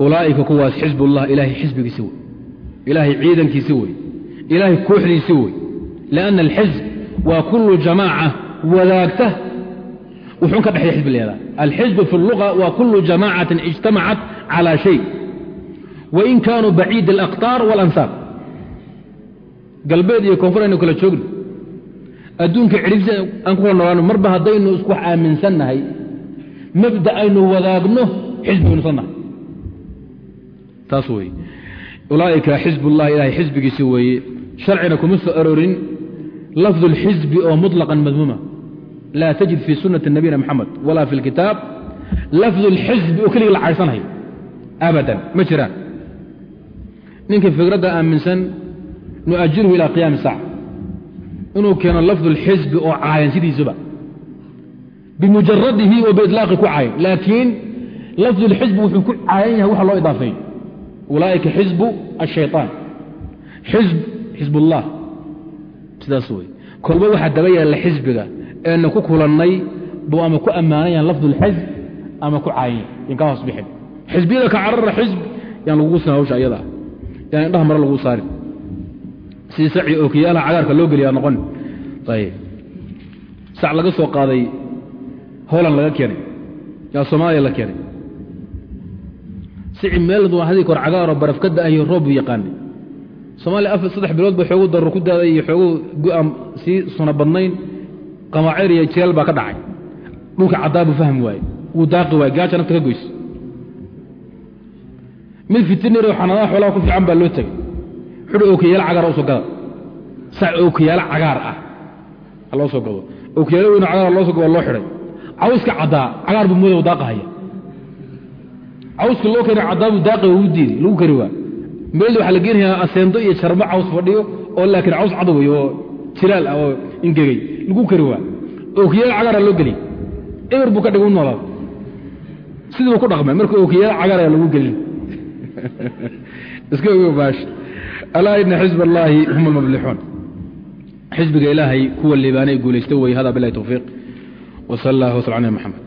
ulaa'ika kuwaas xisbullah ilaahay xisbigiisi wey. Ilaahay ciidankiisi wey. Ilaahay kooxdiisi wey. Lianna alxisb waa kullu jamaaca wadaagta. Wuxuun ka dhexeeya xisbi leedaa alxisbu fi اlluga waa kullu jamaacatin ijtamacat calى shay. Wain kaanuu baciid alaqtaar walansaab galbeed iyo koonfur aynu kala joogno. Adduunka cidhibsi aan ku kala noolaano marba haddaynu isku wax aaminsannahay mabda aynu wadaagno xisbignusannahay taas wey ulaa'ika xizbullah ilahay xisbigiisi weeye sharcina kuma soo aroorin lafdu اlxizbi oo muطlaqan madmuuma laa tajid fii sunati nabiyina moxamed walaa fi اlkitaab lafdu اlxizbi oo keligii la caysanayo abadan ma jiraan ninkii fikradda aaminsan nu'ajirhu ilaa qiyaami saaca inuu keeno lafdu اlxizbi oo caayan sidiisuba bimujaradihi oo biiطlaaqi ku caayan laakiin lafdu اlxizbi wuxuu ku caayan yahay waxa loo idaafeeyo ulaaئika xizbu الشhayطaan xizb xizb الlah sidaas wey kolba waxaa daba yaalla xisbiga eena ku kulannay buu ama ku ammaanayan lafdu اlxizb ama ku caayanya in ka hoos bixin xisbiyada ka carara xizb yaan lagugu sin hawsha ayada yaan indhaha mare laguu saarin sidii saci ookiyaalaha cagaarka loo geliyaa noqon ayb sac laga soo qaaday holand laga keenay yaa soomaaliya la keenay sici meel haddii kor cagaaroo baraf ka da'ayo roob buu yaqaanay. Soomaaliya afar saddex bilood ba xoogu darro ku daaday iyo xoogu gu-aan sii suna badnayn qamaaceer iyo jileel baa ka dhacay. Dhulka caddaa buu fahmi waaye wuu daaqi waaye gaaja nafta ka goys mid fitinir xanaadaha xoolaha ku fiican baa loo tegay. Xudhi ookiyaalo cagaar u soo gada sac ookiyaalo cagaar ah loo soo gado. Ookiyaalo weyno cagaar loo soo gado loo xidhay cawska caddaa cagaar buu mooda daaqahaya cawska loo keenay cadaabu daaqi u diiday lagu kari waa. Meelda waxaa la geenayaa aseendo iyo jarmo caws fadhiyo oo laakiin caws cad wey oo jilaal ah oo ingegey lagu kari waa. Ookiyaal cagaara loo geliy eber buu ka dhig u noolaada sidiibu ku dhaqmay marka ookiyaal cagaara lagu gelin iska ogo baash. Alaa ina xisb allaahi hum almuflixuun xisbiga ilaahay kuwa liibaanay guulaysta wey hada bilahi towfiiq wsal allah wsl ala maxamed